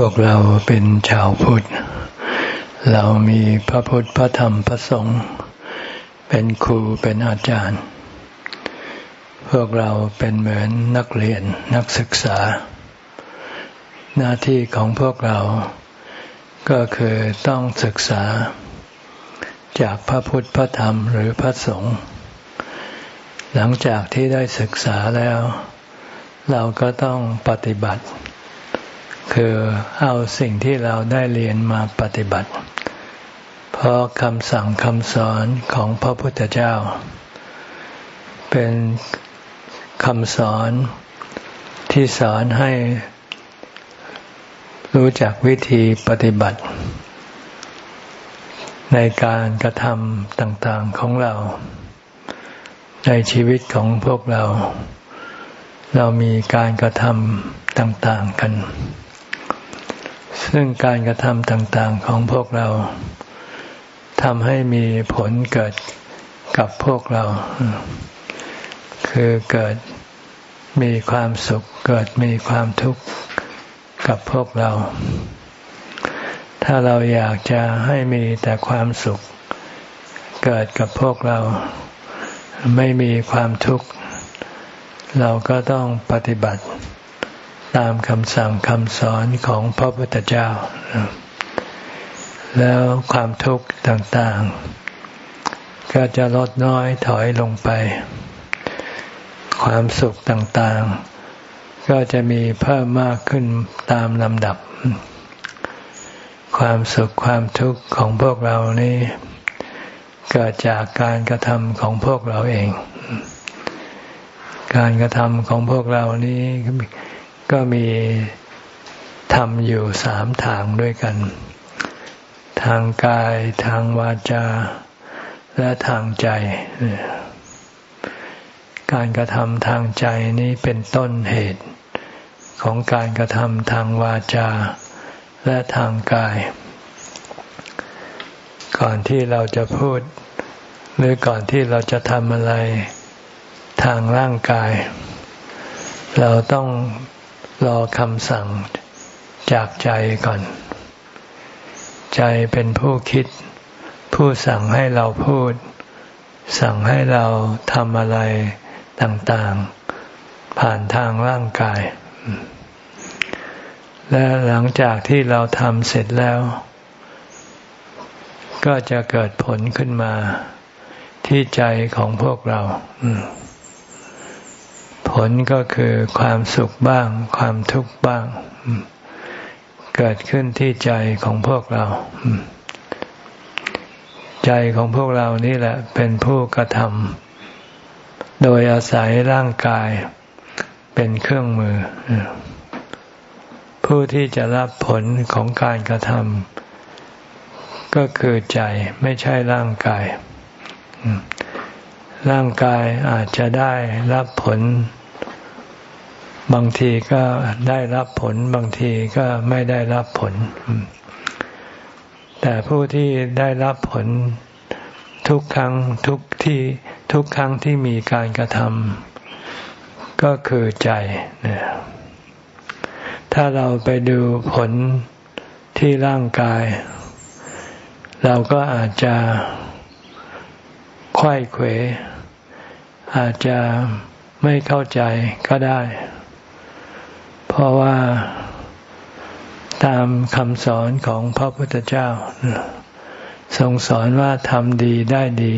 พวกเราเป็นชาวพุทธ เรามีพระพุทธพระธรรมพระสงฆ์เป็นครูเป็นอาจารย์ พวกเราเป็นเหมือนนักเรียนนักศึกษา หน้าที่ของพวกเราก็คือต้องศึกษา จากพระพุทธพระธรรมหรือพระสงฆ์หลังจากที่ได้ศึกษาแล้ว เราก็ต้องปฏิบัติ คือเอาสิ่งที่เราได้เรียนมาปฏิบัติ เพราะคำสั่งคำสอนของพระพุทธเจ้า เป็นคำสอนที่สอนให้รู้จักวิธีปฏิบัติ ในการกระทำต่างๆของเรา ในชีวิตของพวกเรา เรามีการกระทำต่าง ๆ กัน ซึ่งการกระทำต่างๆของพวกเราทำให้มีผลเกิดกับพวกเรา คือเกิดมีความสุข เกิดมีความทุกข์กับพวกเรา ถ้าเราอยากจะให้มีแต่ความสุข เกิดกับพวกเรา ไม่มีความทุกข์ เราก็ต้องปฏิบัติ ตามคำสั่งคำสอนของพระพุทธเจ้า แล้วความทุกข์ต่างๆ ก็จะลดน้อยถอยลงไป ความสุขต่างๆ ก็จะมีเพิ่มมากขึ้นตามลำดับ ความสุขความทุกข์ของพวกเรานี่เกิดจากการกระทำของพวกเราเอง การกระทำของพวกเรานี้ ก็มีทำอยู่สามทางด้วยกัน ทางกายทางวาจา และทางใจ การกระทำทางใจนี้เป็นต้นเหตุ ของการกระทำทางวาจา และทางกาย ก่อนที่เราจะพูด หรือก่อนที่เราจะทำอะไรทางร่างกาย เราต้อง รอคำสั่งจากใจก่อน ใจเป็นผู้คิด ผู้สั่งให้เราพูด สั่งให้เราทำอะไรต่างๆ ผ่านทางร่างกาย และหลังจากที่เราทำเสร็จแล้ว ก็จะเกิดผลขึ้นมาที่ใจของพวกเราอืม ผลก็คือความสุขบ้าง ความทุกข์บ้าง เกิดขึ้นที่ใจของพวกเรา ใจของพวกเรานี่แหละ เป็นผู้กระทำโดยอาศัยร่างกายเป็นเครื่องมือ ผู้ที่จะรับผลของการกระทำก็คือใจไม่ใช่ร่างกาย ร่างกายอาจจะได้รับผล บางทีก็ได้รับผล บางทีก็ไม่ได้รับผล แต่ผู้ที่ได้รับผลทุกครั้งทุกที่ทุกครั้งที่มีการกระทำก็คือใจ ถ้าเราไปดูผลที่ร่างกาย เราก็อาจจะค่อยเขว อาจจะไม่เข้าใจก็ได้ เพราะว่าตามคำสอนของพระพุทธเจ้าทรงสอนว่าทำดีได้ดี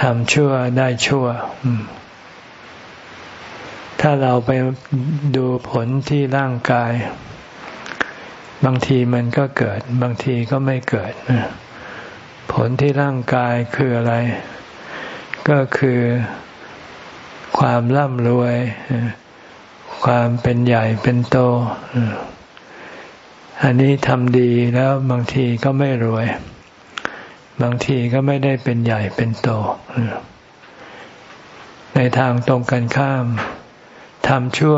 ทำชั่วได้ชั่ว ถ้าเราไปดูผลที่ร่างกาย บางทีมันก็เกิด บางทีก็ไม่เกิด ผลที่ร่างกายคืออะไร ก็คือความร่ำรวย ความเป็นใหญ่เป็นโต อันนี้ทำดีแล้วบางทีก็ไม่รวย บางทีก็ไม่ได้เป็นใหญ่เป็นโต ในทางตรงกันข้ามทำชั่ว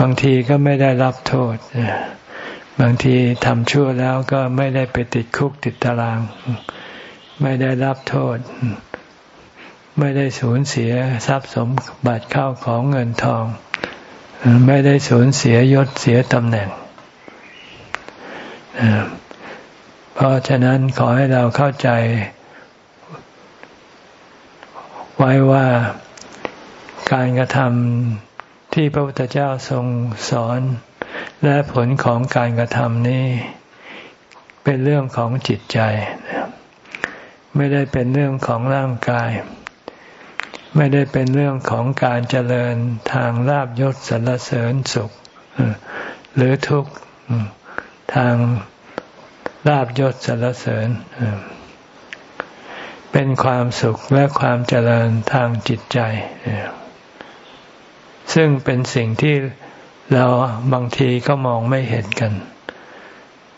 บางทีก็ไม่ได้รับโทษ บางทีทำชั่วแล้วก็ไม่ได้ไปติดคุกติดตาราง ไม่ได้รับโทษ ไม่ได้สูญเสียทรัพย์สมบัติเข้าของเงินทอง ไม่ได้สูญเสียยศเสียตำแหน่ง เพราะฉะนั้นขอให้เราเข้าใจ ไว้ว่าการกระทำที่พระพุทธเจ้าทรงสอน และผลของการกระทำนี้ เป็นเรื่องของจิตใจ ไม่ได้เป็นเรื่องของร่างกาย ไม่ได้เป็นเรื่องของการเจริญทางลาบยศสรรเสริญสุข หรือทุกข์ทางลาบยศสรรเสริญ เป็นความสุขและความเจริญทางจิตใจ ซึ่งเป็นสิ่งที่เราบางทีก็มองไม่เห็นกัน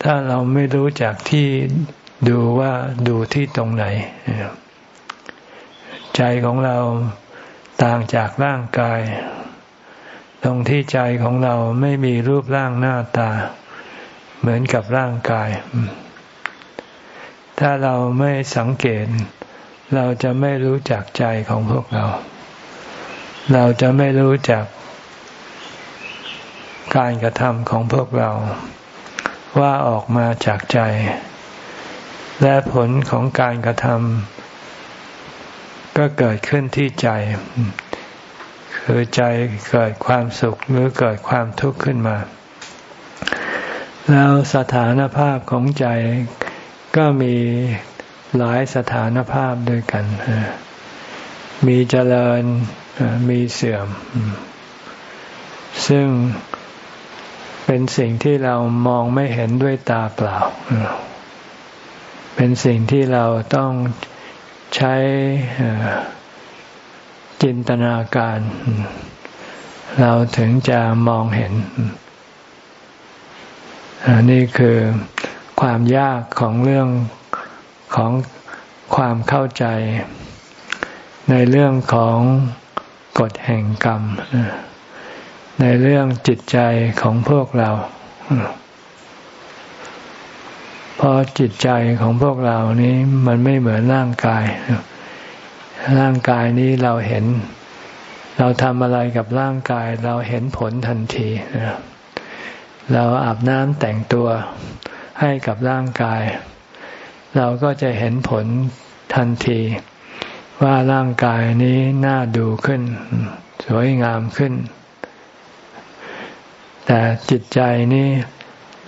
ถ้าเราไม่รู้จักที่ดูว่าดูที่ตรงไหน ใจของเราต่างจากร่างกาย ตรงที่ใจของเราไม่มีรูปร่างหน้าตา เหมือนกับร่างกาย ถ้าเราไม่สังเกต เราจะไม่รู้จักใจของพวกเรา เราจะไม่รู้จักการกระทำของพวกเรา ว่าออกมาจากใจ และผลของการกระทำ ก็เกิดขึ้นที่ใจ คือใจเกิดความสุขหรือเกิดความทุกข์ขึ้นมา แล้วสถานภาพของใจก็มีหลายสถานภาพด้วยกัน มีเจริญมีเสื่อม ซึ่งเป็นสิ่งที่เรามองไม่เห็นด้วยตาเปล่า เป็นสิ่งที่เราต้อง ใช้จินตนาการ เราถึงจะมองเห็น นี่คือความยากของเรื่องของความเข้าใจ ในเรื่องของกฎแห่งกรรม ในเรื่องจิตใจของพวกเรา เพราะจิตใจของพวกเรานี้มันไม่เหมือนร่างกาย ร่างกายนี้เราเห็น เราทำอะไรกับร่างกาย เราเห็นผลทันที เราอาบน้ำแต่งตัวให้กับร่างกาย เราก็จะเห็นผลทันที ว่าร่างกายนี้น่าดูขึ้น สวยงามขึ้น แต่จิตใจนี้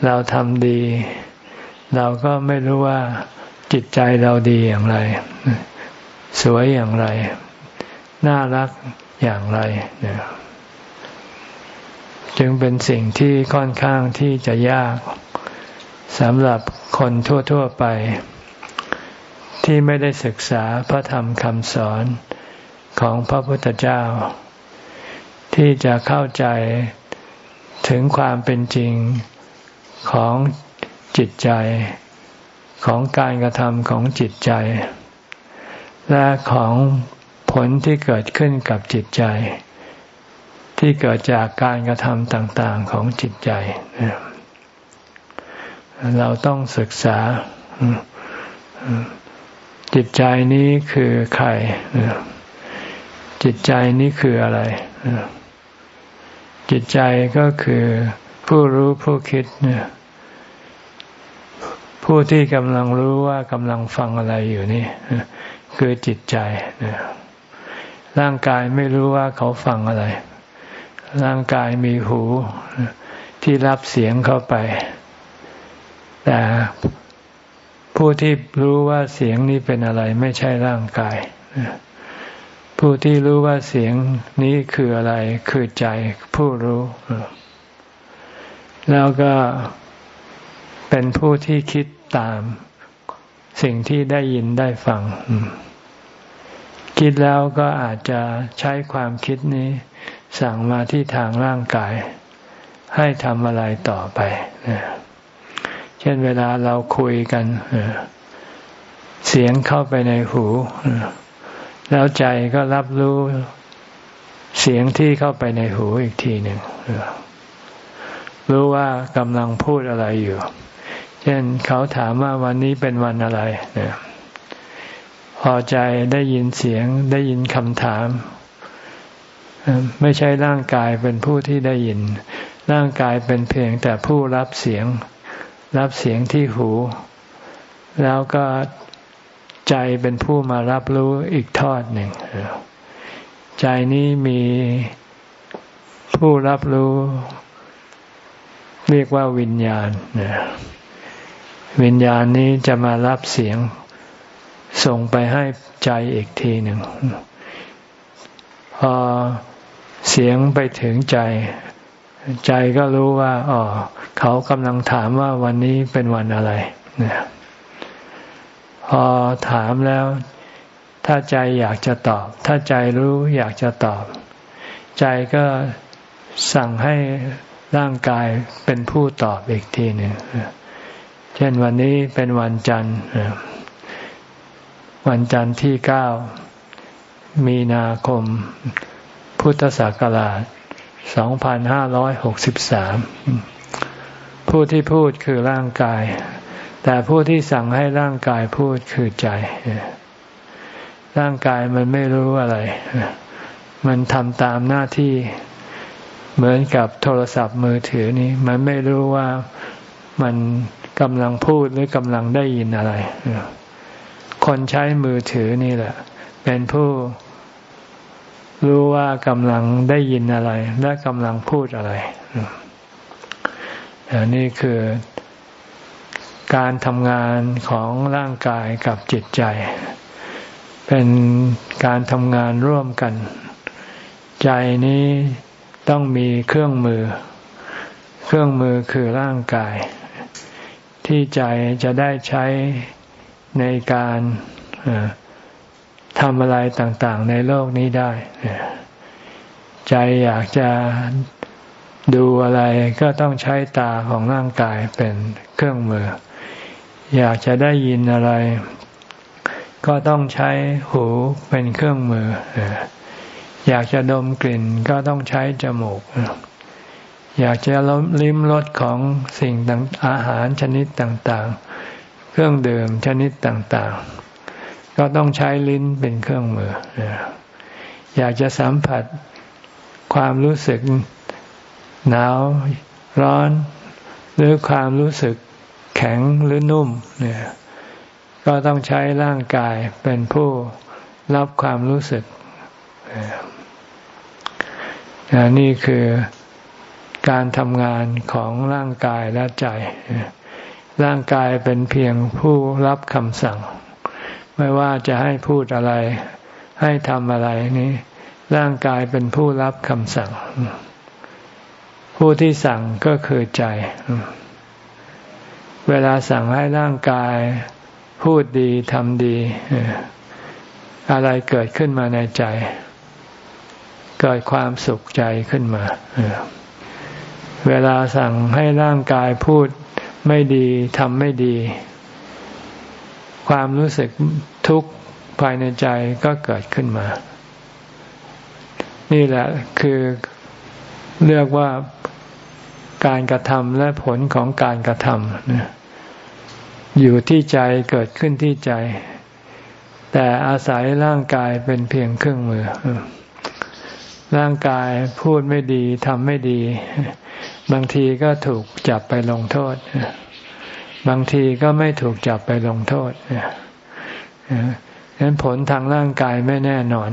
เราทำดี เราก็ไม่รู้ว่าจิตใจเราดีอย่างไร สวยอย่างไร น่ารักอย่างไรเนี่ยจึงเป็นสิ่งที่ค่อนข้างที่จะยากสำหรับคนทั่ว ๆไป ที่ไม่ได้ศึกษาพระธรรมคำสอนของพระพุทธเจ้า ที่จะเข้าใจถึงความเป็นจริงของ จิตใจของการกระทำของจิตใจ และของผลที่เกิดขึ้นกับจิตใจ ที่เกิดจากการกระทำต่างๆของจิตใจ เราต้องศึกษา จิตใจนี้คือใคร จิตใจนี้คืออะไร จิตใจก็คือผู้รู้ผู้คิดเนี่ย ผู้ที่กำลังรู้ว่ากำลังฟังอะไรอยู่นี่คือจิตใจร่างกายไม่รู้ว่าเขาฟังอะไร ร่างกายมีหูที่รับเสียงเข้าไป แต่ผู้ที่รู้ว่าเสียงนี้เป็นอะไร ไม่ใช่ร่างกาย ผู้ที่รู้ว่าเสียงนี้คืออะไร คือใจผู้รู้ แล้วก็เป็นผู้ที่คิด ตาม สิ่งที่ได้ยินได้ฟัง คิดแล้วก็อาจจะใช้ความคิดนี้ สั่งมาที่ทางร่างกาย ให้ทำอะไรต่อไป เช่นเวลาเราคุยกัน เสียงเข้าไปในหู แล้วใจก็รับรู้เสียงที่เข้าไปในหูอีกทีหนึ่งรู้ว่ากำลังพูดอะไรอยู่ ช่นเขาถามว่าวันนี้เป็นวันอะไรพอใจได้ยินเสียงได้ยินคำถาม ไม่ใช่ร่างกายเป็นผู้ที่ได้ยิน ร่างกายเป็นเพียงแต่ผู้รับเสียง รับเสียงที่หู แล้วก็ใจเป็นผู้มารับรู้อีกทอดหนึ่งใจนี้มีผู้รับรู้ เรียกว่าวิญญาณ วิญญาณนี้จะมารับเสียง ส่งไปให้ใจอีกทีหนึ่ง พอเสียงไปถึงใจ ใจก็รู้ว่าอ๋อเขากำลังถามว่าวันนี้เป็นวันอะไรนพอถามแล้ว ถ้าใจอยากจะตอบ ถ้าใจรู้อยากจะตอบ ใจก็สั่งให้ร่างกายเป็นผู้ตอบอีกทีหนึ่ง เช่นวันนี้เป็นวันจันทร์วันจันทร์ที่เก้ามีนาคม พุทธศักราช 2563 ผู้ที่พูดคือร่างกาย แต่ผู้ที่สั่งให้ร่างกายพูดคือใจ ร่างกายมันไม่รู้อะไร มันทำตามหน้าที่เหมือนกับโทรศัพท์มือถือนี้ มันไม่รู้ว่ามัน กำลังพูดหรือกำลังได้ยินอะไร คนใช้มือถือนี่แหละ เป็นผู้รู้ว่ากำลังได้ยินอะไร และกำลังพูดอะไรนี่คือการทำงานของร่างกายกับจิตใจ เป็นการทำงานร่วมกัน ใจนี้ต้องมีเครื่องมือ เครื่องมือคือร่างกาย ที่ใจจะได้ใช้ในการทำอะไรต่างๆ ในโลกนี้ได้ ใจอยากจะดูอะไรก็ต้องใช้ตาของร่างกายเป็นเครื่องมือ อยากจะได้ยินอะไร ก็ต้องใช้หูเป็นเครื่องมือ อยากจะดมกลิ่นก็ต้องใช้จมูก อยากจะลิ้มรสของสิ่งต่างอาหารชนิดต่างๆ เครื่องดื่มชนิดต่างๆ ก็ต้องใช้ลิ้นเป็นเครื่องมือ อยากจะสัมผัสความรู้สึกหนาวร้อน หรือความรู้สึกแข็งหรือนุ่มเนี่ยก็ต้องใช้ร่างกายเป็นผู้รับความรู้สึกนี่คือ การทำงานของร่างกายและใจ ร่างกายเป็นเพียงผู้รับคำสั่ง ไม่ว่าจะให้พูดอะไร ให้ทำอะไรนี้ ร่างกายเป็นผู้รับคำสั่ง ผู้ที่สั่งก็คือใจ เวลาสั่งให้ร่างกายพูดดีทำดี อะไรเกิดขึ้นมาในใจ เกิดความสุขใจขึ้นมาเเวลาสั่งให้ร่างกายพูดไม่ดีทำไม่ดี ความรู้สึกทุกข์ภายในใจก็เกิดขึ้นมา นี่แหละคือเรียกว่าการกระทำและผลของการกระทำอยู่ที่ใจเกิดขึ้นที่ใจ แต่อาศัยร่างกายเป็นเพียงเครื่องมือ ร่างกายพูดไม่ดีทำไม่ดี บางทีก็ถูกจับไปลงโทษ บางทีก็ไม่ถูกจับไปลงโทษนั้นผลทางร่างกายไม่แน่นอน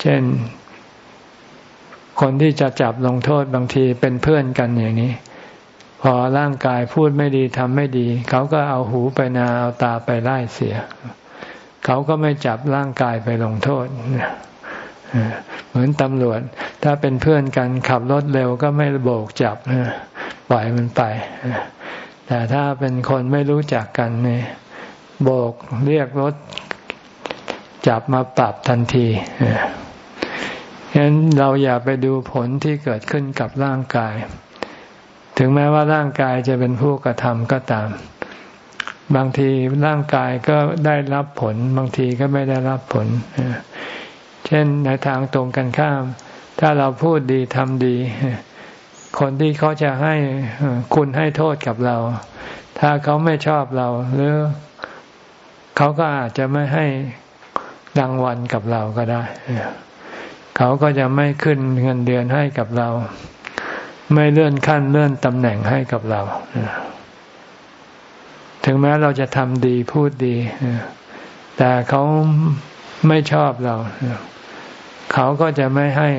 เช่น คนที่จะจับลงโทษบางทีเป็นเพื่อนกันอย่างนี้ พอร่างกายพูดไม่ดีทำไม่ดี เขาก็เอาหูไปนาเอาตาไปไล่เสีย เขาก็ไม่จับร่างกายไปลงโทษ เหมือนตำรวจ ถ้าเป็นเพื่อนกันขับรถเร็วก็ไม่โบกจับปล่อยมันไป แต่ถ้าเป็นคนไม่รู้จักกันเนี่ยโบกเรียกรถจับมาปรับทันทีฉะนั้นเราอย่าไปดูผลที่เกิดขึ้นกับร่างกาย ถึงแม้ว่าร่างกายจะเป็นผู้กระทำก็ตาม บางทีร่างกายก็ได้รับผล บางทีก็ไม่ได้รับผล เช่นในทางตรงกันข้าม ถ้าเราพูดดีทำดี คนที่เขาจะให้คุณให้โทษกับเรา ถ้าเขาไม่ชอบเราหรือเขาก็อาจจะไม่ให้รางวัลกับเราก็ได้ เขาก็จะไม่ขึ้นเงินเดือนให้กับเรา ไม่เลื่อนขั้นเลื่อนตำแหน่งให้กับเรา ถึงแม้เราจะทำดีพูดดี แต่เขาไม่ชอบเรา เขาก็จะไม่ให้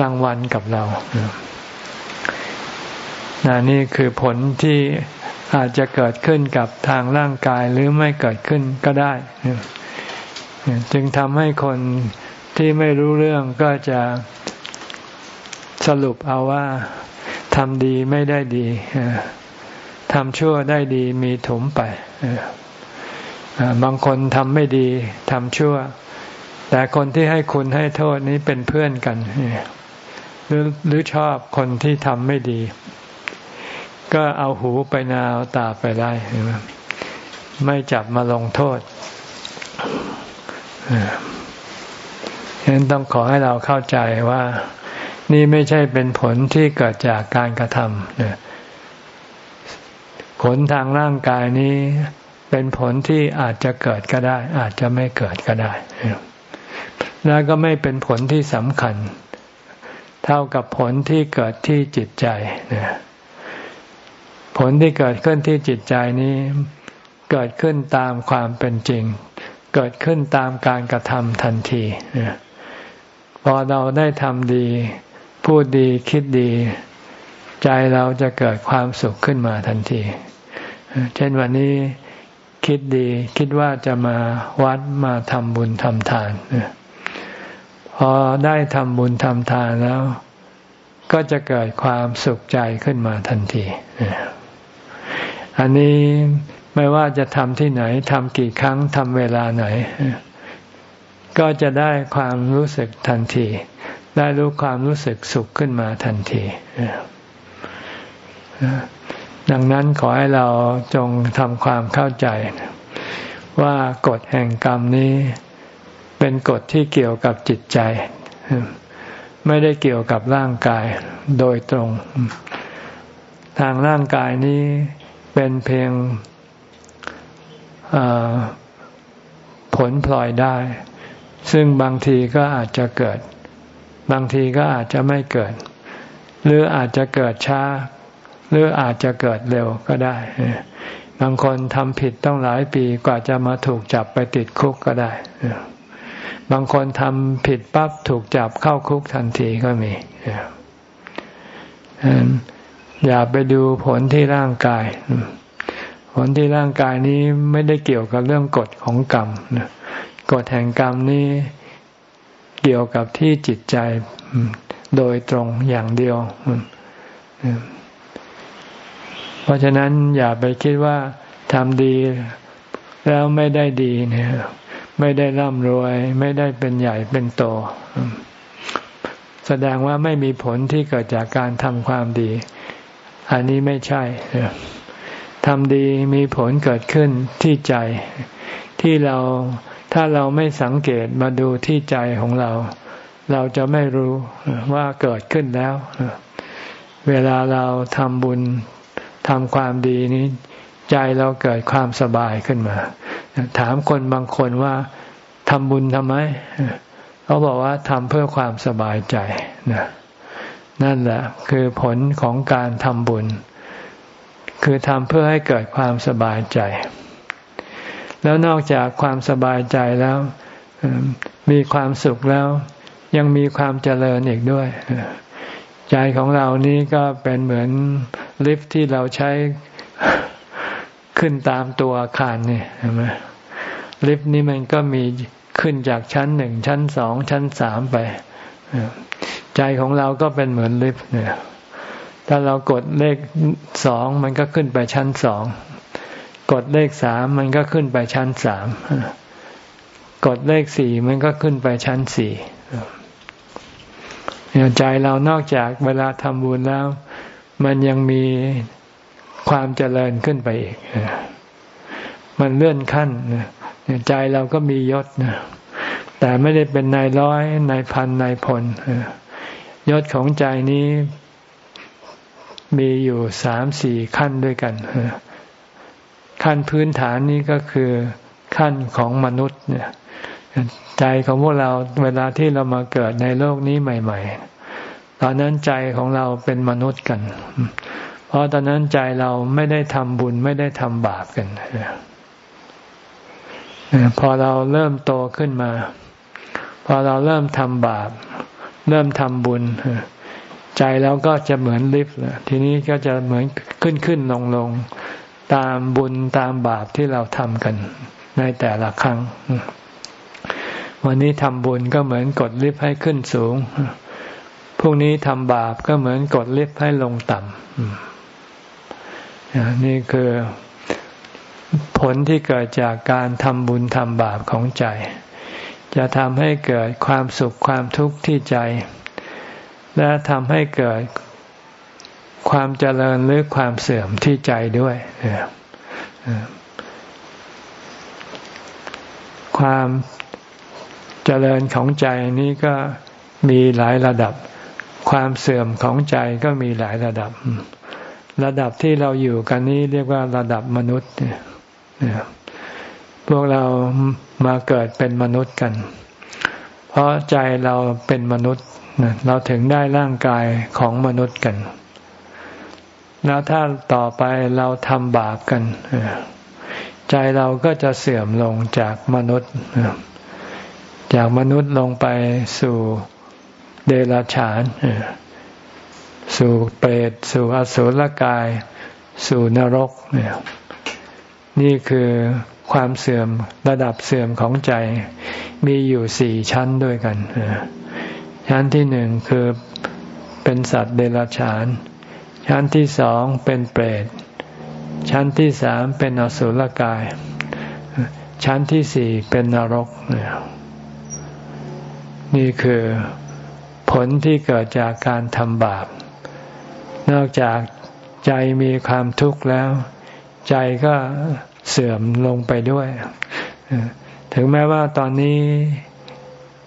รางวัลกับเรานนี่คือผลที่อาจจะเกิดขึ้นกับทางร่างกายหรือไม่เกิดขึ้นก็ได้ จึงทำให้คนที่ไม่รู้เรื่องก็จะสรุปเอาว่าทำดีไม่ได้ดีทำชั่วได้ดีมีถมไปบางคนทำไม่ดีทำชั่ว แต่คนที่ให้คุณให้โทษนี้เป็นเพื่อนกันหรือหรือชอบคนที่ทำไม่ดี ก็เอาหูไปนาเอาตาไปไล่ไม่จับมาลงโทษฉะนั้นต้องขอให้เราเข้าใจว่า นี่ไม่ใช่เป็นผลที่เกิดจากการกระทำผลทางร่างกายนี้เป็นผลที่อาจจะเกิดก็ได้ อาจจะไม่เกิดก็ได้ แล้วก็ไม่เป็นผลที่สำคัญ เท่ากับผลที่เกิดที่จิตใจผลที่เกิดขึ้นที่จิตใจนี้ เกิดขึ้นตามความเป็นจริง เกิดขึ้นตามการกระทำทันทีพอเราได้ทำดี พูดดีคิดดี ใจเราจะเกิดความสุขขึ้นมาทันที เช่นวันนี้ คิดดีคิดว่าจะมาวัดมาทำบุญทำทานพอได้ทำบุญทำทานแล้ว ก็จะเกิดความสุขใจขึ้นมาทันทีอันนี้ไม่ว่าจะทำที่ไหนทำกี่ครั้งทำเวลาไหน ก็จะได้ความรู้สึกทันที ได้รู้ความรู้สึกสุขขึ้นมาทันที ดังนั้นขอให้เราจงทำความเข้าใจ ว่ากฎแห่งกรรมนี้ เป็นกฎที่เกี่ยวกับจิตใจ ไม่ได้เกี่ยวกับร่างกายโดยตรง ทางร่างกายนี้เป็นเพียงผลพลอยได้ ซึ่งบางทีก็อาจจะเกิด บางทีก็อาจจะไม่เกิด หรืออาจจะเกิดช้า หรืออาจจะเกิดเร็วก็ได้ บางคนทำผิดต้องหลายปีกว่าจะมาถูกจับไปติดคุกก็ได้ บางคนทำผิดปั๊บถูกจับเข้าคุกทันทีก็มีอย่าไปดูผลที่ร่างกาย ผลที่ร่างกายนี้ไม่ได้เกี่ยวกับเรื่องกฎของกรรมกฎแห่งกรรมนี้เกี่ยวกับที่จิตใจโดยตรงอย่างเดียว เพราะฉะนั้นอย่าไปคิดว่าทำดีแล้วไม่ได้ดีเนี่ยไม่ได้ร่ำรวย ไม่ได้เป็นใหญ่เป็นโต แสดงว่าไม่มีผลที่เกิดจากการทำความดี อันนี้ไม่ใช่ทำดีมีผลเกิดขึ้นที่ใจ ที่เราถ้าเราไม่สังเกตมาดูที่ใจของเรา เราจะไม่รู้ว่าเกิดขึ้นแล้ว เวลาเราทำบุญ ทำความดีนี้ ใจเราเกิดความสบายขึ้นมา ถามคนบางคนว่าทำบุญทำไม เขาบอกว่าทำเพื่อความสบายใจนะนั่นแหละคือผลของการทำบุญ คือทำเพื่อให้เกิดความสบายใจ แล้วนอกจากความสบายใจแล้ว มีความสุขแล้ว ยังมีความเจริญอีกด้วย ใจของเรานี้ก็เป็นเหมือนลิฟที่เราใช้ขึ้นตามตัวอาคารนี่เห็นไหมลิฟต์นี้มันก็มีขึ้นจากชั้นหนึ่งชั้นสองชั้นสามไป ใจของเราก็เป็นเหมือนลิฟต์เนี่ยถ้าเรากดเลขสองมันก็ขึ้นไปชั้นสอง กดเลขสามมันก็ขึ้นไปชั้นสาม กดเลขสี่มันก็ขึ้นไปชั้นสี่ ใจเรานอกจากเวลาทำบุญแล้ว มันยังมีความเจริญขึ้นไปอีก มันเลื่อนขั้นใจเราก็มียศนะแต่ไม่ได้เป็นนายร้อยนายพันนายพลยศของใจนี้มีอยู่สามสี่ขั้นด้วยกันขั้นพื้นฐานนี้ก็คือขั้นของมนุษย์เนี่ย ใจของพวกเราเวลาที่เรามาเกิดในโลกนี้ใหม่ ๆ ตอนนั้นใจของเราเป็นมนุษย์กัน เพราะตอนนั้นใจเราไม่ได้ทำบุญไม่ได้ทำบาปกันพอเราเริ่มโตขึ้นมา พอเราเริ่มทำบาป เริ่มทำบุญ ใจเราก็จะเหมือนลิฟต์ทีนี้ก็จะเหมือนขึ้นขึ้นลงลงตามบุญตามบาปที่เราทำกันในแต่ละครั้ง วันนี้ทำบุญก็เหมือนกดลิฟต์ให้ขึ้นสูง พรุ่งนี้ทำบาปก็เหมือนกดลิฟต์ให้ลงต่ำนี่คือผลที่เกิดจากการทำบุญทำบาปของใจ จะทำให้เกิดความสุขความทุกข์ที่ใจ และทำให้เกิดความเจริญหรือความเสื่อมที่ใจด้วยความ เจริญของใจนี้ก็มีหลายระดับ ความเสื่อมของใจก็มีหลายระดับ ระดับที่เราอยู่กันนี้เรียกว่าระดับมนุษย์พวกเรามาเกิดเป็นมนุษย์กัน เพราะใจเราเป็นมนุษย์เราถึงได้ร่างกายของมนุษย์กัน แล้วถ้าต่อไปเราทำบาปกัน ใจเราก็จะเสื่อมลงจากมนุษย์ จากมนุษย์ลงไปสู่เดรัจฉาน สู่เปรต สู่อสุรกาย สู่นรก นี่คือความเสื่อมระดับเสื่อมของใจ มีอยู่สี่ชั้นด้วยกัน ชั้นที่หนึ่งคือเป็นสัตว์เดรัจฉาน ชั้นที่สองเป็นเปรต ชั้นที่สามเป็นอสุรกาย ชั้นที่สี่เป็นนรกนี่ นี่คือผลที่เกิดจากการทำบาป นอกจากใจมีความทุกข์แล้ว ใจก็เสื่อมลงไปด้วย ถึงแม้ว่าตอนนี้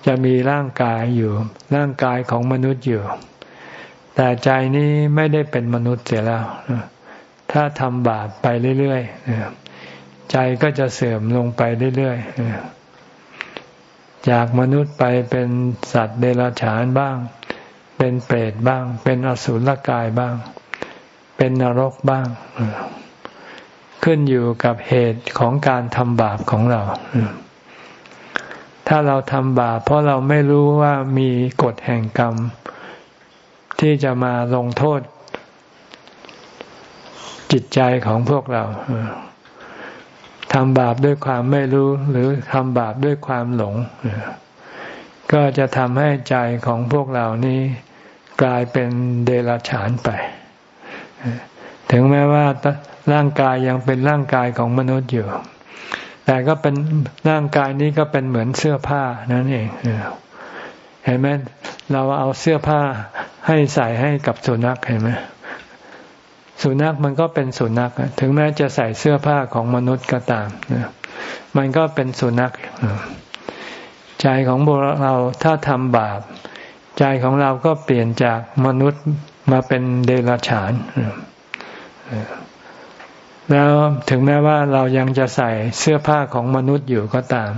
จะมีร่างกายอยู่ ร่างกายของมนุษย์อยู่ แต่ใจนี้ไม่ได้เป็นมนุษย์เสียแล้ว ถ้าทำบาปไปเรื่อยๆใจก็จะเสื่อมลงไปเรื่อยๆ จากมนุษย์ไปเป็นสัตว์เดรัจฉานบ้าง เป็นเปรตบ้าง เป็นอสุรกายบ้าง เป็นนรกบ้าง ขึ้นอยู่กับเหตุของการทำบาปของเรา ถ้าเราทำบาปเพราะเราไม่รู้ว่ามีกฎแห่งกรรม ที่จะมาลงโทษจิตใจของพวกเรา ทำบาปด้วยความไม่รู้หรือทำบาปด้วยความหลง ก็จะทำให้ใจของพวกเรานี้กลายเป็นเดรัจฉานไป ถึงแม้ว่าร่างกายยังเป็นร่างกายของมนุษย์อยู่ แต่ก็เป็นร่างกายนี้ก็เป็นเหมือนเสื้อผ้านั่นเองเห็นไหมเราเอาเสื้อผ้าให้ใส่ให้กับสุนัขเห็นไหม สุนัขมันก็เป็นสุนัขถึงแม้จะใส่เสื้อผ้าของมนุษย์ก็ตามมันก็เป็นสุนัขใจของเราถ้าทำบาป ใจของเราก็เปลี่ยนจากมนุษย์มาเป็นเดรัจฉานแล้วถึงแม้ว่าเรายังจะใส่เสื้อผ้าของมนุษย์อยู่ก็ตาม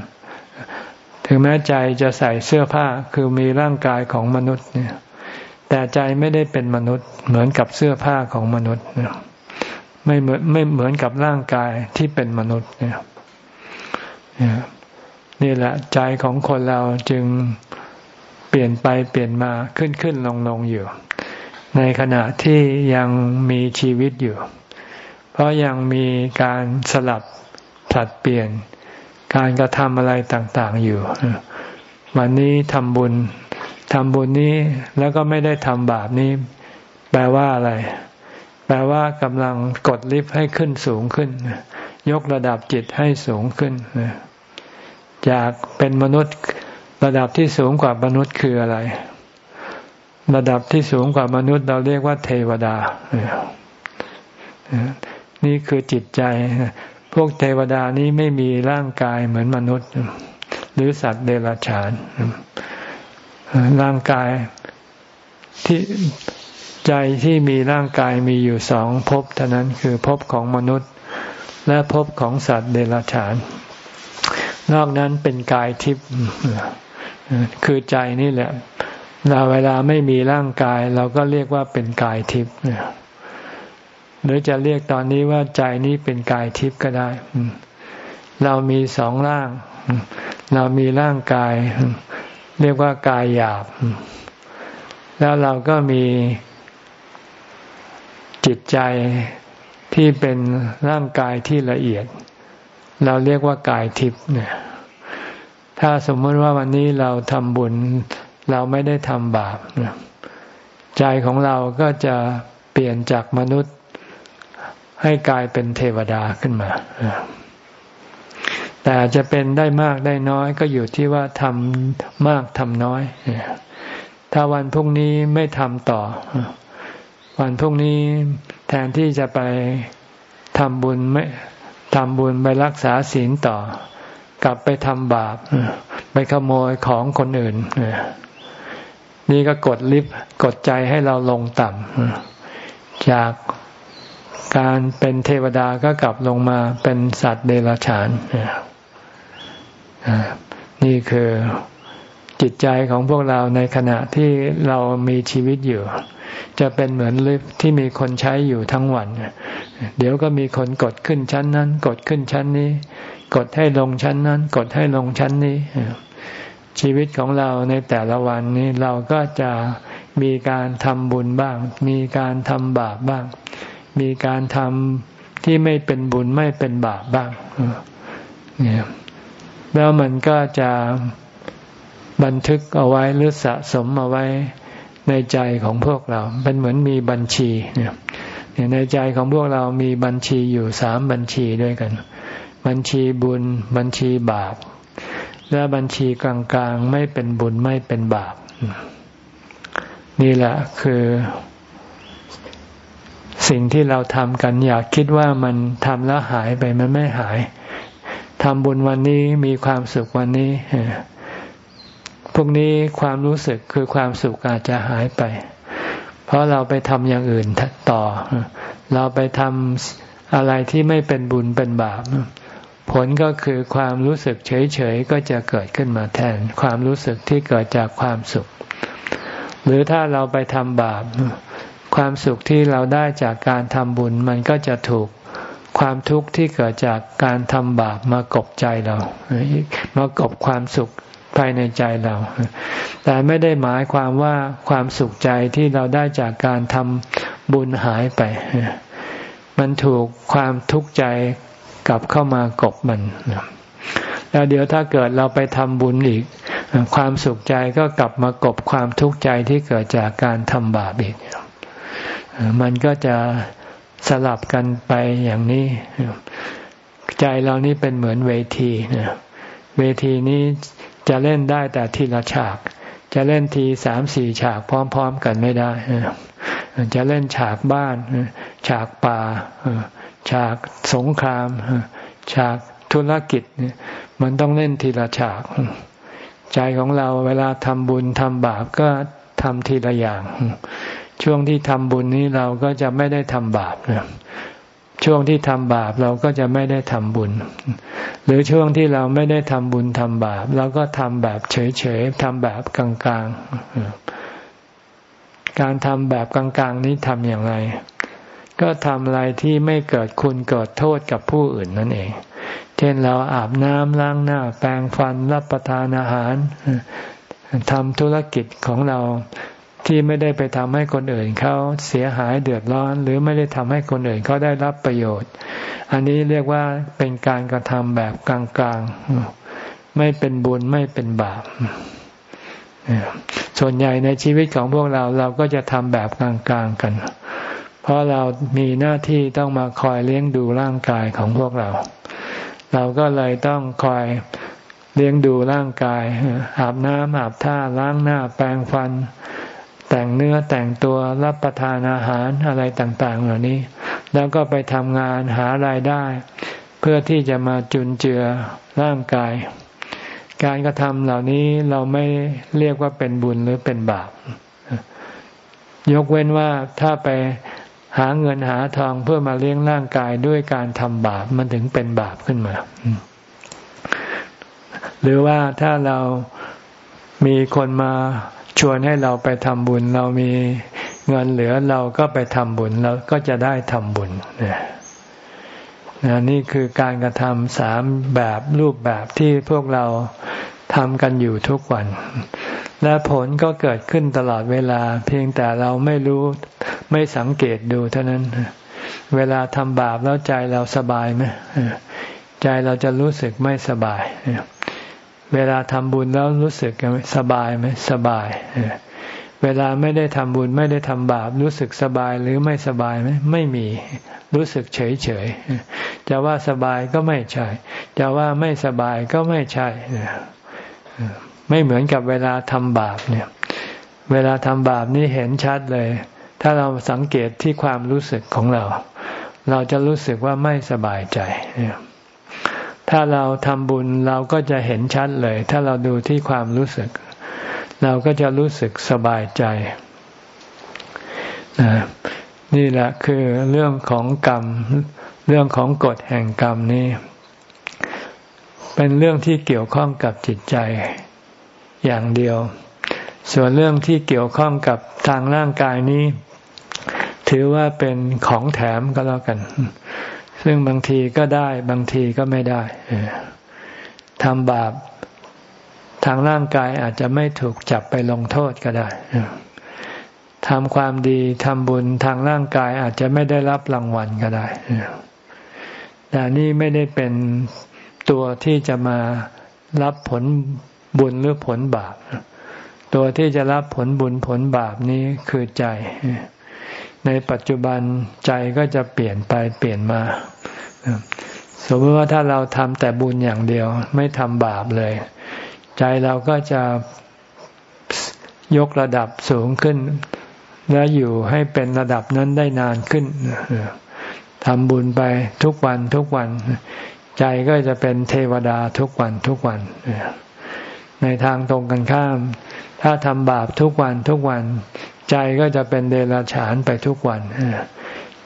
ถึงแม้ใจจะใส่เสื้อผ้าคือมีร่างกายของมนุษย์เนี่ย แต่ใจไม่ได้เป็นมนุษย์ เหมือนกับเสื้อผ้าของมนุษย์ไม่เหมือนไม่เหมือนกับร่างกายที่เป็นมนุษย์เนี่ยนี่แหละใจของคนเราจึงเปลี่ยนไปเปลี่ยนมาขึ้นขึ้นลงลงอยู่ ในขณะที่ยังมีชีวิตอยู่ เพราะยังมีการสลับผลัดเปลี่ยน การกระทำอะไรต่าง ๆอยู่ วันนี้ทำบุญ ทำบุญนี้แล้วก็ไม่ได้ทำบาปนี้ แปลว่าอะไร แปลว่ากำลังกดลิฟต์ให้ขึ้นสูงขึ้น ยกระดับจิตให้สูงขึ้น จากเป็นมนุษย์ระดับที่สูงกว่ามนุษย์คืออะไร ระดับที่สูงกว่ามนุษย์เราเรียกว่า เทวดา นี่คือจิตใจ พวกเทวดานี้ไม่มีร่างกายเหมือนมนุษย์ หรือสัตว์เดรัจฉาน ร่างกายที่ใจที่มีร่างกายมีอยู่สองภพเท่านั้นคือภพของมนุษย์ และภพของสัตว์เดรัจฉาน นอกนั้นเป็นกายทิพย์คือใจนี่แหละเราเวลาไม่มีร่างกาย เราก็เรียกว่าเป็นกายทิพย์หรือจะเรียกตอนนี้ว่าใจนี้เป็นกายทิพย์ก็ได้ เรามีสองร่าง เรามีร่างกาย เรียกว่ากายหยาบ แล้วเราก็มีจิตใจที่เป็นร่างกายที่ละเอียด เราเรียกว่ากายทิพย์เนี่ยถ้าสมมติว่าวันนี้เราทำบุญ เราไม่ได้ทำบาปใจของเราก็จะเปลี่ยนจากมนุษย์ให้กลายเป็นเทวดาขึ้นมา แต่จะเป็นได้มากได้น้อยก็อยู่ที่ว่าทำมากทำน้อย ถ้าวันพรุ่งนี้ไม่ทำต่อ วันพรุ่งนี้แทนที่จะไปทำบุญไม่ทำบุญไปรักษาศีลต่อ กลับไปทำบาป ไปขโมยของคนอื่น นี่ก็กดลิฟต์กดใจให้เราลงต่ำจากการเป็นเทวดาก็กลับลงมาเป็นสัตว์เดรัจฉานนี่คื นี่คือจิตใจของพวกเราในขณะที่เรามีชีวิตอยู่ จะเป็นเหมือนลิฟที่มีคนใช้อยู่ทั้งวัน เดี๋ยวก็มีคนกดขึ้นชั้นนั้น กดขึ้นชั้นนี้ กดให้ลงชั้นนั้น กดให้ลงชั้นนี้ ชีวิตของเราในแต่ละวันนี้เราก็จะมีการทำบุญบ้าง มีการทำบาปบ้าง มีการทำที่ไม่เป็นบุญไม่เป็นบาปบ้างเนี่ย แล้วมันก็จะบันทึกเอาไว้หรือสะสมเอาไว้ในใจของพวกเราเป็นเหมือนมีบัญชีเนี่ยในใจของพวกเรามีบัญชีอยู่สามบัญชีด้วยกัน บัญชีบุญ บัญชีบาป และบัญชีกลางๆไม่เป็นบุญไม่เป็นบาป นี่แหละคือ สิ่งที่เราทำกัน อยากคิดว่ามันทำแล้วหายไปมันไม่หาย ทำบุญวันนี้มีความสุขวันนี้พวกนี้ความรู้สึกคือความสุขอาจจะหายไป เพราะเราไปทำอย่างอื่นต่อ เราไปทำอะไรที่ไม่เป็นบุญเป็นบาป ผลก็คือความรู้สึกเฉยๆก็จะเกิดขึ้นมาแทน ความรู้สึกที่เกิดจากความสุข หรือถ้าเราไปทำบาป ความสุขที่เราได้จากการทำบุญมันก็จะถูก ความทุกข์ที่เกิดจากการทำบาปมากบใจเรา มากบความสุขภายในใจเรา แต่ไม่ได้หมายความว่าความสุขใจที่เราได้จากการทำบุญหายไป มันถูกความทุกข์ใจกลับเข้ามากบมัน แล้วเดี๋ยวถ้าเกิดเราไปทำบุญอีก ความสุขใจก็กลับมากบความทุกข์ใจที่เกิดจากการทำบาปอีก มันก็จะ สลับกันไปอย่างนี้ ใจเรานี่เป็นเหมือนเวทีเวทีนี้จะเล่นได้แต่ทีละฉาก จะเล่นทีสามสี่ฉากพร้อม ๆ กันไม่ได้จะเล่นฉากบ้าน ฉากป่า ฉากสงคราม ฉากธุรกิจมันต้องเล่นทีละฉาก ใจของเราเวลาทำบุญทำบาปก็ทำทีละอย่าง ช่วงที่ทำบุญนี้เราก็จะไม่ได้ทำบาปนะช่วงที่ทำบาปเราก็จะไม่ได้ทำบุญ หรือช่วงที่เราไม่ได้ทำบุญทำบาปเราก็ทำแบบเฉยๆทำแบบกลางๆ การทำแบบกลางๆนี้ทำอย่างไร ก็ทำอะไรที่ไม่เกิดคุณเกิดโทษกับผู้อื่นนั่นเอง เช่นเราอาบน้ำล้างหน้า แปรงฟันรับประทานอาหารทำธุรกิจของเรา ที่ไม่ได้ไปทำให้คนอื่นเขาเสียหายเดือดร้อน หรือไม่ได้ทำให้คนอื่นเขาได้รับประโยชน์ อันนี้เรียกว่าเป็นการกระทำแบบกลางๆ ไม่เป็นบุญไม่เป็นบาปส่วนใหญ่ในชีวิตของพวกเราเราก็จะทำแบบกลางๆกัน เพราะเรามีหน้าที่ต้องมาคอยเลี้ยงดูร่างกายของพวกเรา เราก็เลยต้องคอยเลี้ยงดูร่างกายอาบน้ำอาบท่าล้างหน้าแปรงฟัน แต่งเนื้อแต่งตัวรับประทานอาหารอะไรต่างๆ เหล่านี้ แล้วก็ไปทำงานหารายได้ เพื่อที่จะมาจุนเจือร่างกาย การกระทำเหล่านี้เราไม่เรียกว่าเป็นบุญหรือเป็นบาป ยกเว้นว่าถ้าไปหาเงินหาทองเพื่อมาเลี้ยงร่างกายด้วยการทำบาปมันถึงเป็นบาปขึ้นมา หรือว่าถ้าเรามีคนมา ชวนให้เราไปทำบุญ เรามีเงินเหลือเราก็ไปทำบุญเราก็จะได้ทำบุญนะนี่คือการกระทำสามแบบรูปแบบที่พวกเราทำกันอยู่ทุกวัน และผลก็เกิดขึ้นตลอดเวลา เพียงแต่เราไม่รู้ไม่สังเกตดูเท่านั้น เวลาทำบาปแล้วใจเราสบายไหมใจเราจะรู้สึกไม่สบาย เวลาทำบุญแล้วรู้สึกสบายไหมสบาย เวลาไม่ได้ทำบุญไม่ได้ทำบาป รู้สึกสบายหรือไม่สบายไหมไม่มีรู้สึกเฉยเฉยจะว่าสบายก็ไม่ใช่ จะว่าไม่สบายก็ไม่ใช่ไม่เหมือนกับเวลาทำบาปเนี่ย เวลาทำบาปนี่เห็นชัดเลย ถ้าเราสังเกตที่ความรู้สึกของเรา เราจะรู้สึกว่าไม่สบายใจ ถ้าเราทำบุญเราก็จะเห็นชัดเลย ถ้าเราดูที่ความรู้สึก เราก็จะรู้สึกสบายใจ นี่แหละคือเรื่องของกรรม เรื่องของกฎแห่งกรรมนี้ เป็นเรื่องที่เกี่ยวข้องกับจิตใจอย่างเดียว ส่วนเรื่องที่เกี่ยวข้องกับทางร่างกายนี้ ถือว่าเป็นของแถมก็แล้วกัน ซึ่งบางทีก็ได้บางทีก็ไม่ได้ทำบาปทางร่างกายอาจจะไม่ถูกจับไปลงโทษก็ได้ทำความดีทำบุญทางร่างกายอาจจะไม่ได้รับรางวัลก็ได้แต่นี่ไม่ได้เป็นตัวที่จะมารับผลบุญหรือผลบาป ตัวที่จะรับผลบุญผลบาปนี้คือใจ ในปัจจุบันใจก็จะเปลี่ยนไปเปลี่ยนมา สมมติว่าถ้าเราทำแต่บุญอย่างเดียว ไม่ทำบาปเลย ใจเราก็จะยกระดับสูงขึ้น และอยู่ให้เป็นระดับนั้นได้นานขึ้นทำบุญไปทุกวันทุกวัน ใจก็จะเป็นเทวดาทุกวันทุกวัน ในทางตรงกันข้าม ถ้าทำบาปทุกวันทุกวัน ใจก็จะเป็นเดรัจฉานไปทุกวัน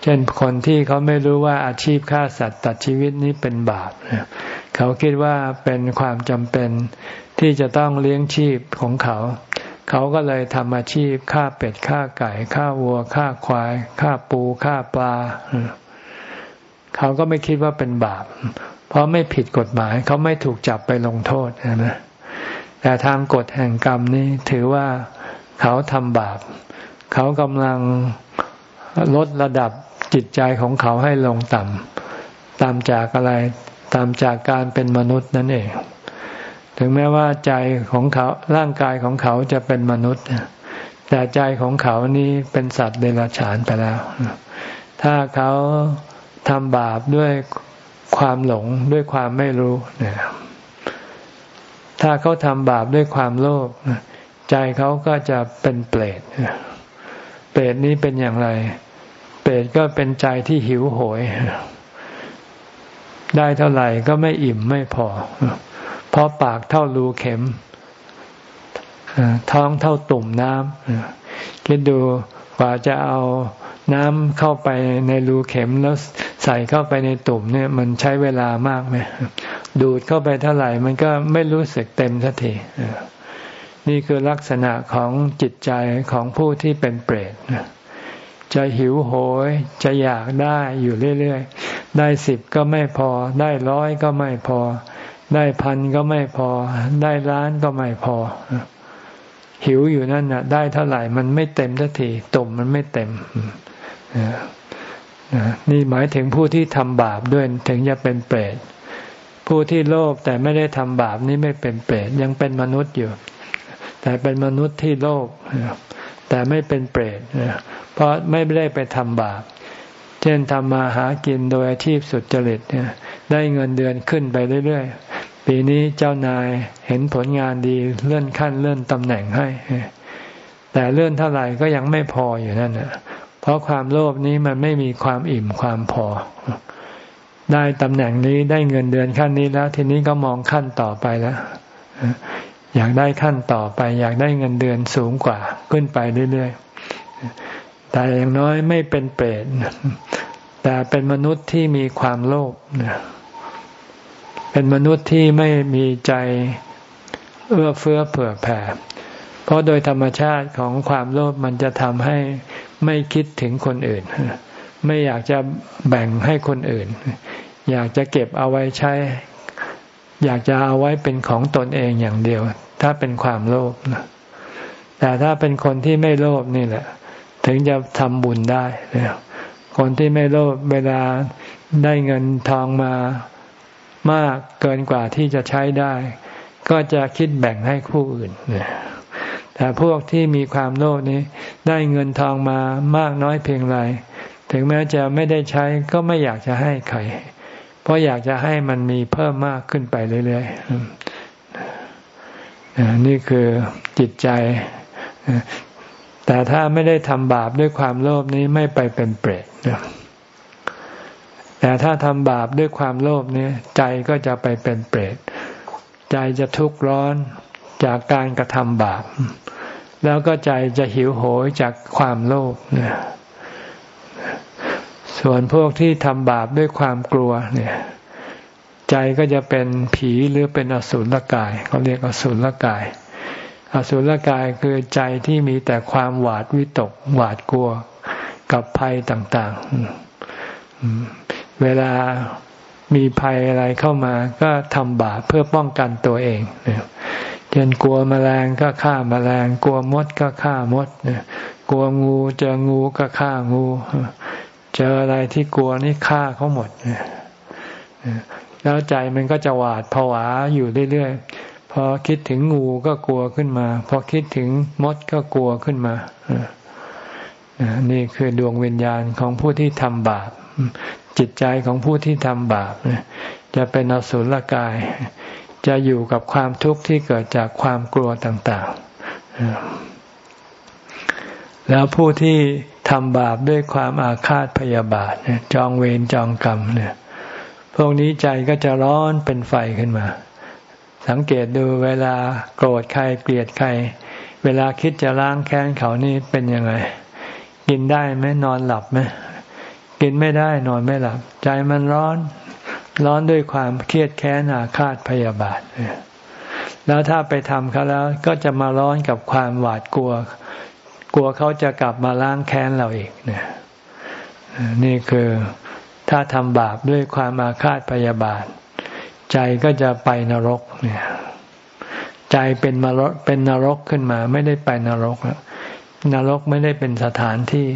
เช่นคนที่เขาไม่รู้ว่าอาชีพฆ่าสัตว์ตัดชีวิตนี้เป็นบาปเขาคิดว่าเป็นความจำเป็นที่จะต้องเลี้ยงชีพของเขา เขาก็เลยทำอาชีพฆ่าเป็ดฆ่าไก่ฆ่าวัวฆ่าควายฆ่าปูฆ่าปลา เขาก็ไม่คิดว่าเป็นบาป เพราะไม่ผิดกฎหมาย เขาไม่ถูกจับไปลงโทษนะแต่ทางกฎแห่งกรรมนี้ถือว่า เขาทำบาป เขากำลังลดระดับจิตใจของเขาให้ลงต่ำตามจากอะไร ตามจากการเป็นมนุษย์นั่นเอง ถึงแม้ว่าใจของเขาร่างกายของเขาจะเป็นมนุษย์ แต่ใจของเขานี้เป็นสัตว์เดรัจฉานไปแล้ว ถ้าเขาทำบาปด้วยความหลงด้วยความไม่รู้เนี่ยถ้าเขาทำบาปด้วยความโลภ ใจเขาก็จะเป็นเปรตเปรตนี้เป็นอย่างไร เปรตก็เป็นใจที่หิวโหย ได้เท่าไหร่ก็ไม่อิ่มไม่พอ เพราะปากเท่ารูเข็ม ท้องเท่าตุ่มน้ำคิดดูกว่าจะเอาน้ำเข้าไปในรูเข็มแล้วใส่เข้าไปในตุ่มเนี่ย มันใช้เวลามากไหมดูดเข้าไปเท่าไหร่ มันก็ไม่รู้สึกเต็มสักที นี่คือลักษณะของจิตใจของผู้ที่เป็นเปรตจะหิวโหยจะอยากได้อยู่เรื่อยๆ ได้สิบก็ไม่พอ ได้ร้อยก็ไม่พอ ได้พันก็ไม่พอ ได้ล้านก็ไม่พอ หิวอยู่นั่นน่ะ ได้เท่าไหร่มันไม่เต็มสักทีตุ่มมันไม่เต็มนี่หมายถึงผู้ที่ทำบาปด้วยถึงจะเป็นเปรตผู้ที่โลภแต่ไม่ได้ทำบาปนี่ไม่เป็นเปรตยังเป็นมนุษย์อยู่ แต่เป็นมนุษย์ที่โลภแต่ไม่เป็นเปรตเพราะไม่ได้ไปทำบาป เช่นทำมาหากินโดยอาชีพสุจริตได้เงินเดือนขึ้นไปเรื่อยๆ ปีนี้เจ้านายเห็นผลงานดีเลื่อนขั้นเลื่อนตำแหน่งให้ แต่เลื่อนเท่าไหร่ก็ยังไม่พออยู่นั่นนะเพราะความโลภนี้มันไม่มีความอิ่มความพอ ได้ตำแหน่งนี้ได้เงินเดือนขั้นนี้แล้ว ทีนี้ก็มองขั้นต่อไปแล้ว อยากได้ขั้นต่อไป อยากได้เงินเดือนสูงกว่า ขึ้นไปเรื่อยๆ แต่อย่างน้อยไม่เป็นเปรตแต่เป็นมนุษย์ที่มีความโลภเป็นมนุษย์ที่ไม่มีใจเอื้อเฟื้อเผื่อแผ่ เพราะโดยธรรมชาติของความโลภมันจะทำให้ไม่คิดถึงคนอื่น ไม่อยากจะแบ่งให้คนอื่น อยากจะเก็บเอาไว้ใช้ อยากจะเอาไว้เป็นของตนเองอย่างเดียว ถ้าเป็นความโลภนะแต่ถ้าเป็นคนที่ไม่โลภนี่แหละ ถึงจะทำบุญได้คนที่ไม่โลภเวลาได้เงินทองมามากเกินกว่าที่จะใช้ได้ ก็จะคิดแบ่งให้ผู้อื่นแต่พวกที่มีความโลภนี้ ได้เงินทองมามากน้อยเพียงไรถึงแม้จะไม่ได้ใช้ก็ไม่อยากจะให้ใคร เพราะอยากจะให้มันมีเพิ่มมากขึ้นไปเรื่อยๆนี่คือจิตใจ แต่ถ้าไม่ได้ทำบาปด้วยความโลภนี้ไม่ไปเป็นเปรตแต่ถ้าทำบาปด้วยความโลภนี้ใจก็จะไปเป็นเปรตใจจะทุกข์ร้อนจากการกระทำบาป แล้วก็ใจจะหิวโหยจากความโลภเนี่ย ส่วนพวกที่ทำบาปด้วยความกลัวเนี่ย ใจก็จะเป็นผีหรือเป็นอสุรกายเขาเรียกอสุรกาย อสุรกายคือใจที่มีแต่ความหวาดวิตก หวาดกลัวกับภัยต่างๆ เวลามีภัยอะไรเข้ามาก็ทำบาปเพื่อป้องกันตัวเองเช่นกลัวมแมลงก็ฆ่ามาแมลง กลัวมดก็ฆ่ามดกลัวงูเจองูก็ฆ่างู เจออะไรที่กลัวนี่ฆ่าเขาหมดแล้วใจมันก็จะหวาดผวาอยู่เรื่อยๆ พอคิดถึงงูก็กลัวขึ้นมา พอคิดถึงมดก็กลัวขึ้นมา นี่คือดวงวิญญาณของผู้ที่ทำบาป จิตใจของผู้ที่ทำบาปจะเป็นอสุรกาย จะอยู่กับความทุกข์ที่เกิดจากความกลัวต่างๆ แล้วผู้ที่ ทำบาปด้วยความอาฆาตพยาบาทจองเวรจองกรรมเนี่ยพวกนี้ใจก็จะร้อนเป็นไฟขึ้นมา สังเกตดูเวลาโกรธใครเกลียดใคร เวลาคิดจะล้างแค้นเขานี่เป็นยังไง กินได้ไหมนอนหลับไหมกินไม่ได้นอนไม่หลับ ใจมันร้อน ร้อนด้วยความเครียดแค้นอาฆาตพยาบาทแล้วถ้าไปทำเขาแล้วก็จะมาร้อนกับความหวาดกลัว กลัวเขาจะกลับมาล้างแค้นเราอีกเนี่ยนี่คือถ้าทำบาปด้วยความอาฆาตพยาบาท ใจก็จะไปนรกเนี่ยใจเป็นมรเป็นนรกขึ้นมา ไม่ได้ไปนรกนรกไม่ได้เป็นสถานที่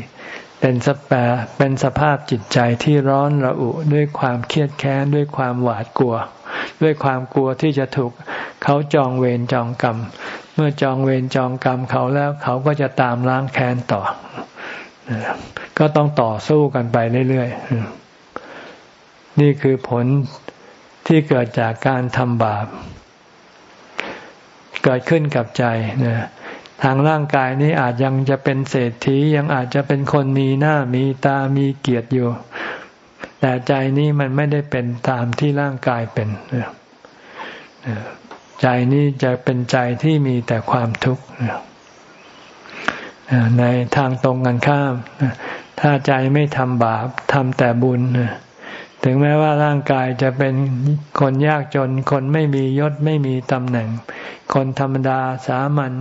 เป็นสแปเป็นสภาพจิตใจที่ร้อนระอุด้วยความเครียดแค้นด้วยความหวาดกลัว ด้วยความกลัวที่จะถูกเขาจองเวรจองกรรม เมื่อจองเวรจองกรรมเขาแล้วเขาก็จะตามล้างแค้นต่อ ก็ต้องต่อสู้กันไปเรื่อยๆ นี่คือผลที่เกิดจากการทำบาป เกิดขึ้นกับใจนะทางร่างกายนี้อาจยังจะเป็นเศรษฐียังอาจจะเป็นคนมีหน้ามีตามีเกียรติอยู่ แต่ใจนี้มันไม่ได้เป็นตามที่ร่างกายเป็น ใจนี้จะเป็นใจที่มีแต่ความทุกข์ในทางตรงกันข้าม ถ้าใจไม่ทำบาปทำแต่บุญ ถึงแม้ว่าร่างกายจะเป็นคนยากจน คนไม่มียศไม่มีตำแหน่ง คนธรรมดาสามัญ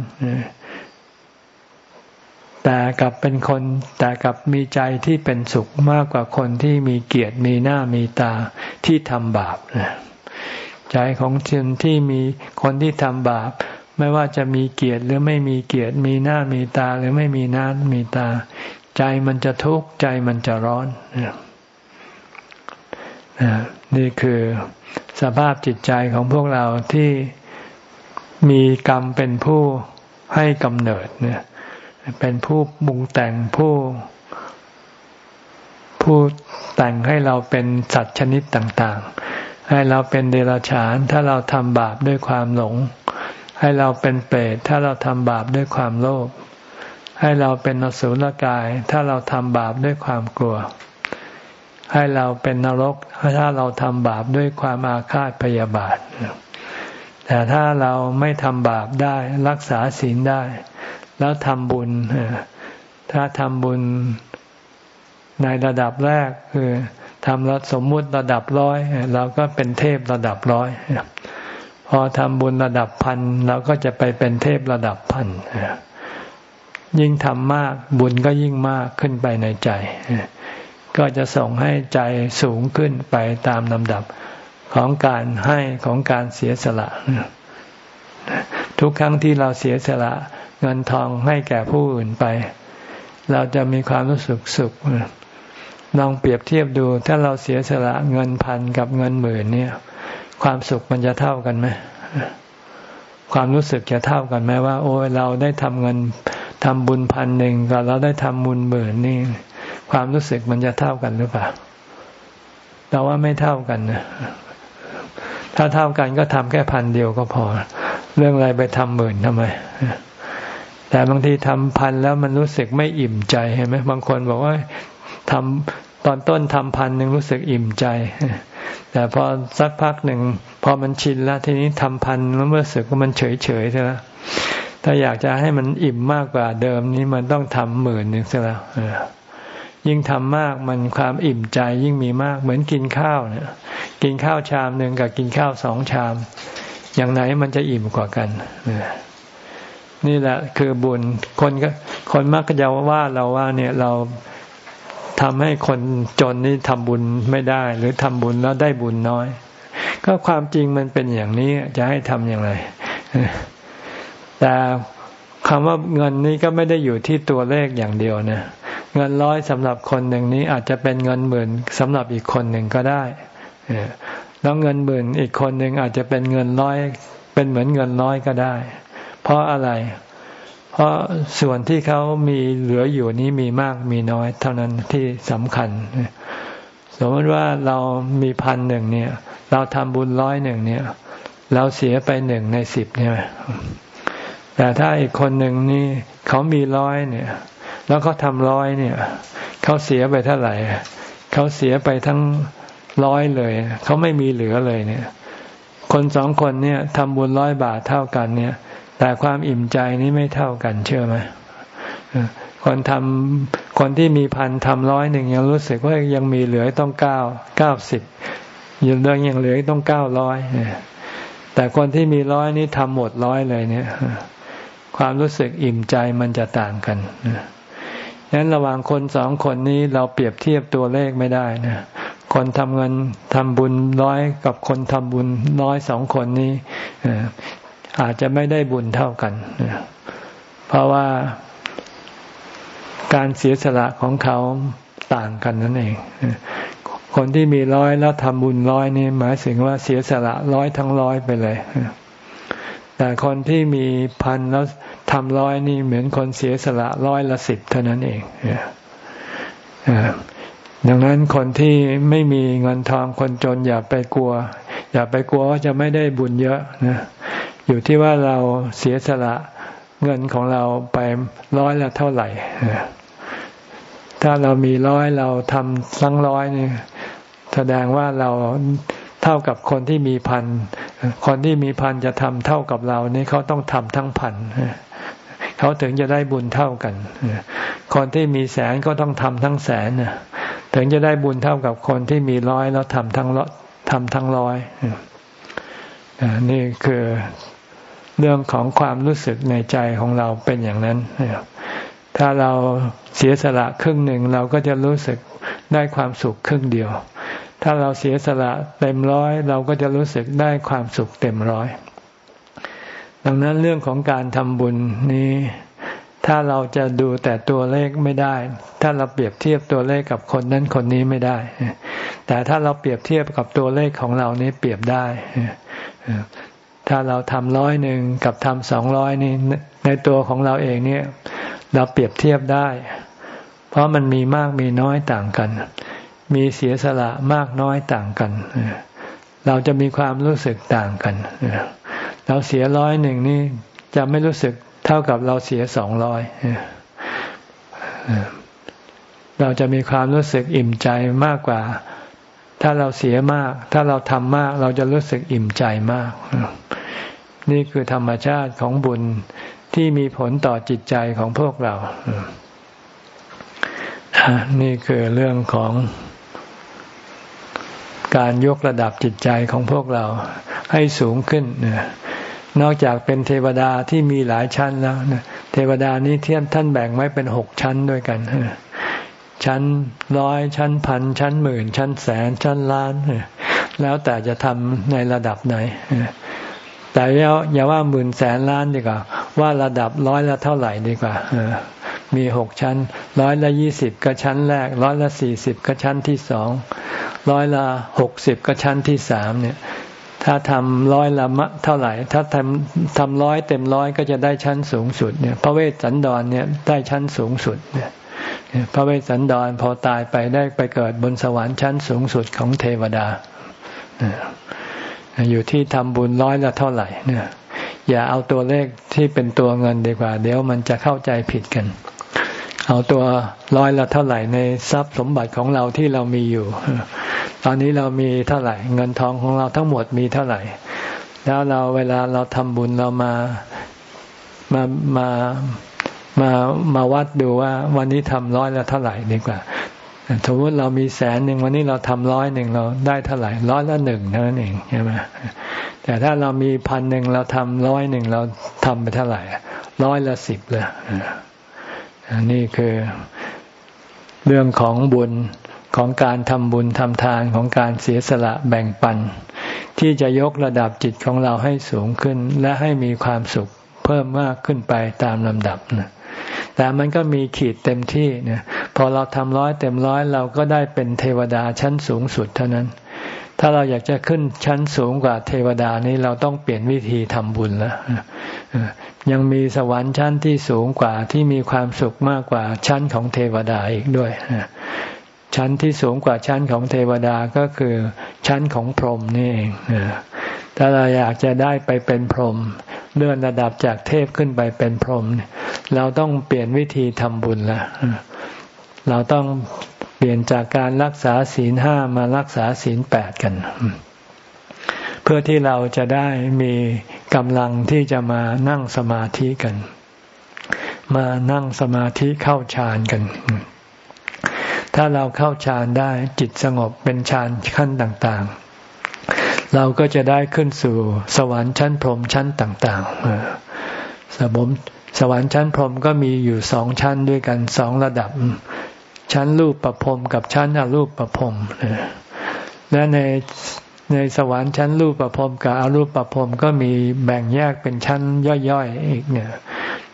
แต่กลับเป็นคนแต่กลับมีใจที่เป็นสุขมากกว่าคนที่มีเกียรติมีหน้ามีตาที่ทำบาปนะ ใจของคนที่มีคนที่ทำบาป ไม่ว่าจะมีเกียรติหรือไม่มีเกียรติมีหน้ามีตาหรือไม่มีหน้ามีตา ใจมันจะทุกข์ใจมันจะร้อนนี่คือสภาพจิตใจของพวกเราที่มีกรรมเป็นผู้ให้กำเนิดเนี่ยเป็นผู้บุงแต่งผู้ ผู้แต่งให้เราเป็นสัตว์ชนิดต่างๆ ให้เราเป็นเดรัจฉาน ถ้าเราทำบาปด้วยความหลง ให้เราเป็นเปรตถ้าเราทำบาปด้วยความโลภให้เราเป็นนสุลกาย ถ้าเราทำบาปด้วยความกลัว ให้เราเป็นนรก ถ้าเราทำบาปด้วยความอาฆาตพยาบาท แต่ถ้าเราไม่ทำบาปได้รักษาศีลได้ แล้วทำบุญ ถ้าทำบุญในระดับแรกคือ ทำระสมมุติระดับร้อยเราก็เป็นเทพระดับร้อยพอทำบุญระดับพันเราก็จะไปเป็นเทพระดับพันยิ่งทำมากบุญก็ยิ่งมากขึ้นไปในใจ ก็จะส่งให้ใจสูงขึ้นไปตามลำดับของการให้ของการเสียสละทุกครั้งที่เราเสียสละเงินทองให้แก่ผู้อื่นไป เราจะมีความรู้สึกสุข ลองเปรียบเทียบดู ถ้าเราเสียสละเงินพันกับเงินหมื่นเนี่ย ความสุขมันจะเท่ากันไหมความรู้สึกจะเท่ากันไหมว่า โอ้ยเราได้ทำเงินทำบุญพันหนึ่งกับเราได้ทำบุญหมื่นนี่ความรู้สึกมันจะเท่ากันหรือเปล่าแต่ว่าไม่เท่ากันนะถ้าเท่ากันก็ทำแค่พันเดียวก็พอ เรื่องอะไรไปทำหมื่นทำไมแต่บางทีทำพันแล้วมันรู้สึกไม่อิ่มใจเห็นไหมบางคนบอกว่าทำ ตอนต้นทำพันหนึ่งรู้สึกอิ่มใจ แต่พอสักพักหนึ่งพอมันชินแล้วทีนี้ทำพันแล้วรู้สึกว่ามันเฉยเฉยใช่ไหมถ้าอยากจะให้มันอิ่มมากกว่าเดิมนี้มันต้องทำหมื่นหนึ่งซะแล้วยิ่งทำมากมันความอิ่มใจยิ่งมีมากเหมือนกินข้าวเนี่ย กินข้าวชามหนึ่งกับกินข้าวสองชาม อย่างไหนมันจะอิ่มกว่ากันนี่แหละคือบุญคนก็คนมักจะว่าเราว่าเนี่ยเรา ทำให้คนจนนี่ทำบุญไม่ได้ หรือทำบุญแล้วได้บุญน้อย ก็ความจริงมันเป็นอย่างนี้จะให้ทำอย่างไร แต่คำว่าเงินนี้ก็ไม่ได้อยู่ที่ตัวเลขอย่างเดียวนะเงินร้อยสำหรับคนหนึ่งนี้อาจจะเป็นเงินหมื่นสำหรับอีกคนหนึ่งก็ได้แล้วเงินหมื่นอีกคนหนึ่งอาจจะเป็นเงินร้อย เป็นเหมือนเงินร้อยก็ได้ เพราะอะไร เพราะส่วนที่เขามีเหลืออยู่นี้มีมากมีน้อย เท่านั้นที่สำคัญ สมมติว่าเรามีพันหนึ่งเนี่ย เราทำบุญร้อยหนึ่งเนี่ย เราเสียไปหนึ่งในสิบเนี่ยแต่ถ้าอีกคนหนึ่งนี่เขามีร้อยเนี่ย แล้วเขาทำร้อยเนี่ยเขาเสียไปเท่าไหร่เขาเสียไปทั้งร้อยเลยเขาไม่มีเหลือเลยเนี่ย คนสองคนเนี่ยทำบุญร้อยบาทเท่ากันเนี่ย แต่ความอิ่มใจนี้ไม่เท่ากันเชื่อไหมคนทำคนที่มีพันทำร้อยหนึ่งยังรู้สึกว่ายังมีเหลือต้องเก้าเก้าสิบยังเรื่องยังเหลือต้องเก้าร้อยแต่คนที่มีร้อยนี้ทำหมดร้อยเลยเนี่ย ความรู้สึกอิ่มใจมันจะต่างกันนั้นระหว่างคนสองคนนี้เราเปรียบเทียบตัวเลขไม่ได้นะคนทำเงินทำบุญร้อยกับคนทำบุญร้อยสองคนนี้ อาจจะไม่ได้บุญเท่ากัน เพราะว่าการเสียสละของเขาต่างกันนั่นเอง คนที่มีร้อยแล้วทำบุญร้อยนี่หมายถึงว่าเสียสละร้อยทั้งร้อยไปเลย แต่คนที่มีพันแล้วทำร้อยนี่เหมือนคนเสียสละร้อยละสิบเท่านั้นเองดังนั้นคนที่ไม่มีเงินทองคนจนอย่าไปกลัว อย่าไปกลัวว่าจะไม่ได้บุญเยอะนะ อยู่ที่ว่าเราเสียสละเงินของเราไปร้อยละเท่าไหร่ ถ้าเรามีร้อยเราทำสังร้อยนี่แสดงว่าเราเท่ากับคนที่มีพัน คนที่มีพันจะทำเท่ากับเรานี่เขาต้องทำทั้งพันเขาถึงจะได้บุญเท่ากัน คนที่มีแสนก็ต้องทำทั้งแสนถึงจะได้บุญเท่ากับคนที่มีร้อยแล้วทำทั้งร้อยทำทั้งร้อยนี่คือ เรื่องของความรู้สึกในใจของเราเป็นอย่างนั้น ถ้าเราเสียสละครึ่งหนึ่งเราก็จะรู้สึกได้ความสุขครึ่งเดียว ถ้าเราเสียสละเต็มร้อย เราก็จะรู้สึกได้ความสุขเต็มร้อย ดังนั้นเรื่องของการทำบุญนี้ ถ้าเราจะดูแต่ตัวเลขไม่ได้ ถ้าเราเปรียบเทียบตัวเลขกับคนนั้นคนนี้ไม่ได้ แต่ถ้าเราเปรียบเทียบกับตัวเลขของเรานี้เปรียบได้ ถ้าเราทำร้อยหนึ่งกับทำสองร้อยนี่ในตัวของเราเองเนี่ย เราเปรียบเทียบได้ เพราะมันมีมากมีน้อยต่างกัน มีเสียสละมากน้อยต่างกัน เราจะมีความรู้สึกต่างกัน เราเสียร้อยหนึ่งนี่จะไม่รู้สึกเท่ากับเราเสียสองร้อยเราจะมีความรู้สึกอิ่มใจมากกว่า ถ้าเราเสียมาก ถ้าเราทำมาก เราจะรู้สึกอิ่มใจมาก นี่คือธรรมชาติของบุญที่มีผลต่อจิตใจของพวกเรา นี่คือเรื่องของการยกระดับจิตใจของพวกเราให้สูงขึ้น นอกจากเป็นเทวดาที่มีหลายชั้นแล้ว เทวดานี้เทียมท่านแบ่งไว้เป็นหกชั้นด้วยกัน ชั้นร้อยชั้นพันชั้นหมื่น ชั้นแสน ชั้นล้าน แล้วแต่จะทำในระดับไหน แต่อย่าว่าหมื่นแสนล้านดีกว่า ว่าระดับร้อยละเท่าไหร่ดีกว่ามีหกชั้น ร้อยละยี่สิบก็ชั้นแรก ร้อยละสี่สิบก็ชั้นที่สอง ร้อยละหกสิบก็ชั้นที่สามเนี่ย ถ้าทำร้อยละมะเท่าไหร่ ถ้าทำทำร้อยเต็มร้อยก็จะได้ชั้นสูงสุดเนี่ย พระเวสสันดรเนี่ยได้ชั้นสูงสุดเนี่ย พระเวสสันดรพอตายไปได้ไปเกิดบนสวรรค์ชั้นสูงสุดของเทวดา อยู่ที่ทำบุญร้อยละเท่าไหร่เนี่ยอย่าเอาตัวเลขที่เป็นตัวเงินดีกว่า เดี๋ยวมันจะเข้าใจผิดกัน เอาตัวร้อยละเท่าไหร่ในทรัพย์สมบัติของเราที่เรามีอยู่ ตอนนี้เรามีเท่าไหร่ เงินทองของเราทั้งหมดมีเท่าไหร่ แล้วเราเวลาเราทำบุญเรามามามา มามาวัดดูว่า วันนี้ทำร้อยละเท่าไหร่ดีกว่าสมมติเรามีแสนหนึ่งวันนี้เราทำร้อยหนึ่งเราได้เท่าไหร่ร้อยละหนึ่งเท่านั้นเองใช่ไหมแต่ถ้าเรามีพันหนึ่งเราทำร้อยหนึ่งเราทำไปเท่าไหร่ร้อยละสิบเลยอันนี้คือเรื่องของบุญของการทำบุญทำทานของการเสียสละแบ่งปัน ที่จะยกระดับจิตของเราให้สูงขึ้น และให้มีความสุขเพิ่มมากขึ้นไปตามลำดับนะ แต่มันก็มีขีดเต็มที่เนี่ยพอเราทำร้อยเต็มร้อยเราก็ได้เป็นเทวดาชั้นสูงสุดเท่านั้น ถ้าเราอยากจะขึ้นชั้นสูงกว่าเทวดานี้เราต้องเปลี่ยนวิธีทำบุญแล้วยังมีสวรรค์ชั้นที่สูงกว่าที่มีความสุขมากกว่าชั้นของเทวดาอีกด้วยชั้นที่สูงกว่าชั้นของเทวดาก็คือชั้นของพรหมนี่เองถ้าเราอยากจะได้ไปเป็นพรหม เลื่อนระดับจากเทพขึ้นไปเป็นพรหมเราต้องเปลี่ยนวิธีทำบุญละเราต้องเปลี่ยนจากการรักษาศีลห้ามารักษาศีลแปดกัน เพื่อที่เราจะได้มีกำลังที่จะมานั่งสมาธิกัน มานั่งสมาธิเข้าฌานกัน ถ้าเราเข้าฌานได้จิตสงบเป็นฌานขั้นต่าง ๆ เราก็จะได้ขึ้นสู่สวรรค์ชั้นพรหมชั้นต่างๆสมมสวรรค์ชั้นพรหมก็มีอยู่สองชั้นด้วยกันสองระดับ ชั้นรูปประพรมกับชั้นอรูปประพรมและในในสวรรค์ชั้นรูปประพรมกับอรูปประพรมก็มีแบ่งแยกเป็นชั้นย่อยๆอีกเนี่ย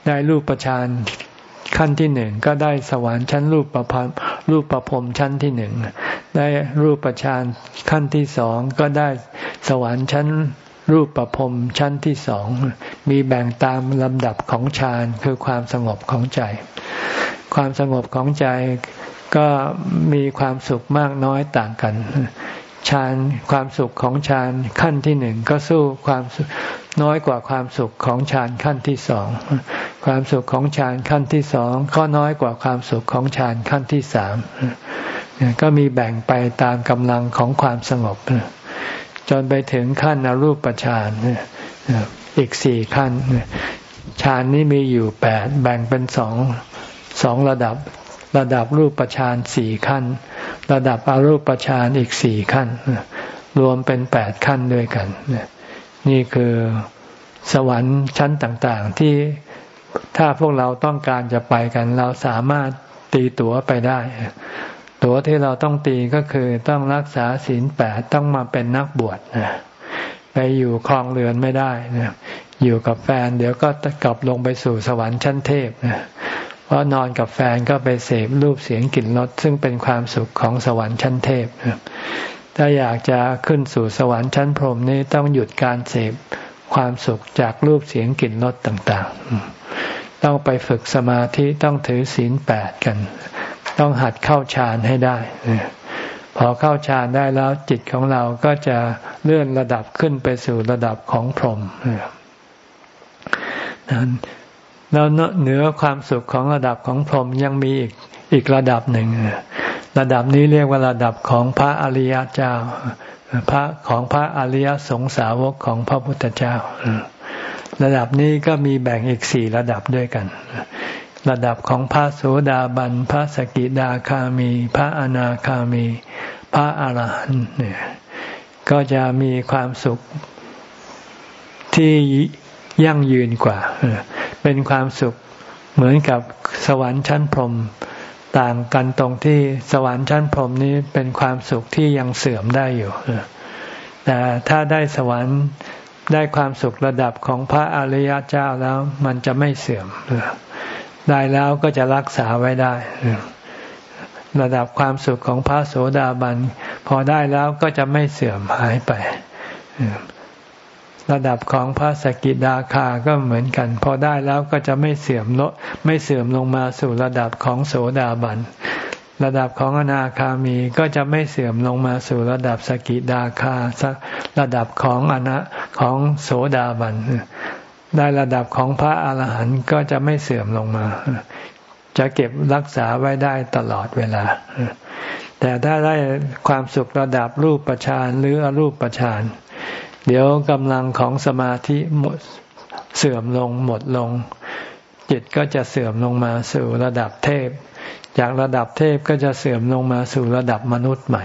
ได้รูปประชาน ขั้นที่หนึ่งก็ได้สวรรค์ชั้นรูปประพรมรูปประพรมชั้นที่หนึ่งได้รูปประชานขั้นที่สองก็ได้สวรรค์ชั้นรูปประพรมชั้นที่สองมีแบ่งตามลำดับของฌานคือความสงบของใจ ความสงบของใจก็มีความสุขมากน้อยต่างกัน ฌานความสุขของฌานขั้นที่หนึ่งก็สู้ความน้อยกว่าความสุขของฌานขั้นที่สองความสุขของฌานขั้นที่สองก็น้อยกว่าความสุขของฌานขั้นที่สามก็มีแบ่งไปตามกำลังของความสงบจนไปถึงขั้นอรูปฌานอีกสี่ขั้นฌานนี้มีอยู่แปดแบ่งเป็นสองสองระดับระดับรูปฌานสี่ขั้น ระดับอรูปฌานอีกสี่ขั้น รวมเป็นแปดขั้นด้วยกัน นี่คือสวรรค์ชั้นต่างๆ ที่ถ้าพวกเราต้องการจะไปกัน เราสามารถตีตั๋วไปได้ ตั๋วที่เราต้องตีก็คือต้องรักษาศีลแปดต้องมาเป็นนักบวชนะไปอยู่คลองเรือนไม่ได้นะอยู่กับแฟน เดี๋ยวก็กลับลงไปสู่สวรรค์ชั้นเทพนะเพ ราะนอนกับแฟนก็ไปเสพรูปเสียงกลิ่นรสซึ่งเป็นความสุขของสวรรค์ชั้นเทพนะถ้าอยากจะขึ้นสู่สวรรค์ชั้นพรหมนี่ต้องหยุดการเสพความสุขจากรูปเสียงกลิ่นรสต่างๆ ต้องไปฝึกสมาธิต้องถือศีลแปดกัน ต้องหัดเข้าฌานให้ได้ พอเข้าฌานได้แล้วจิตของเราก็จะเลื่อนระดับขึ้นไปสู่ระดับของพรหม แล้วเหนือความสุขของระดับของพรหมยังมีอีกอีกระดับหนึ่ง ระดับนี้เรียกว่าระดับของพระอริยเจ้า พระของพระอริยสงสาวกของพระพุทธเจ้า ระดับนี้ก็มีแบ่งอีกสี่ระดับด้วยกัน ระดับของพระโสดาบัน พระสกิดาคามี พระอนาคามี พระอารหันต์เนี่ยก็จะมีความสุขที่ ยั่งยืนกว่า เป็นความสุขเหมือนกับสวรรค์ชั้นพรหมต่างกันตรงที่สวรรค์ชั้นพรหมนี้เป็นความสุขที่ยังเสื่อมได้อยู่แต่ถ้าได้สวรรค์ได้ความสุขระดับของพระอริยเจ้าแล้ว มันจะไม่เสื่อมได้แล้วก็จะรักษาไว้ได้ระดับความสุขของพระโสดาบันพอได้แล้วก็จะไม่เสื่อมหายไป ระดับของพระสกิดาคาก็เหมือนกัน พอได้แล้วก็จะไม่เสื่อมลดไม่เสื่อมลงมาสู่ระดับของโสดาบัน ระดับของอนาคามีก็จะไม่เสื่อมลงมาสู่ระดับสกิดาคาระดับของอนะของโสดาบัน ได้ระดับของพระอาหารหันต์ก็จะไม่เสื่อมลงมา จะเก็บรักษาไว้ได้ตลอดเวลา แต่ถ้าได้ความสุขระดับรูปประชานหรืออรูปประชาน เดี๋ยวกำลังของสมาธิหมดเสื่อมลงหมดลง จิตก็จะเสื่อมลงมาสู่ระดับเทพ จากระดับเทพก็จะเสื่อมลงมาสู่ระดับมนุษย์ใหม่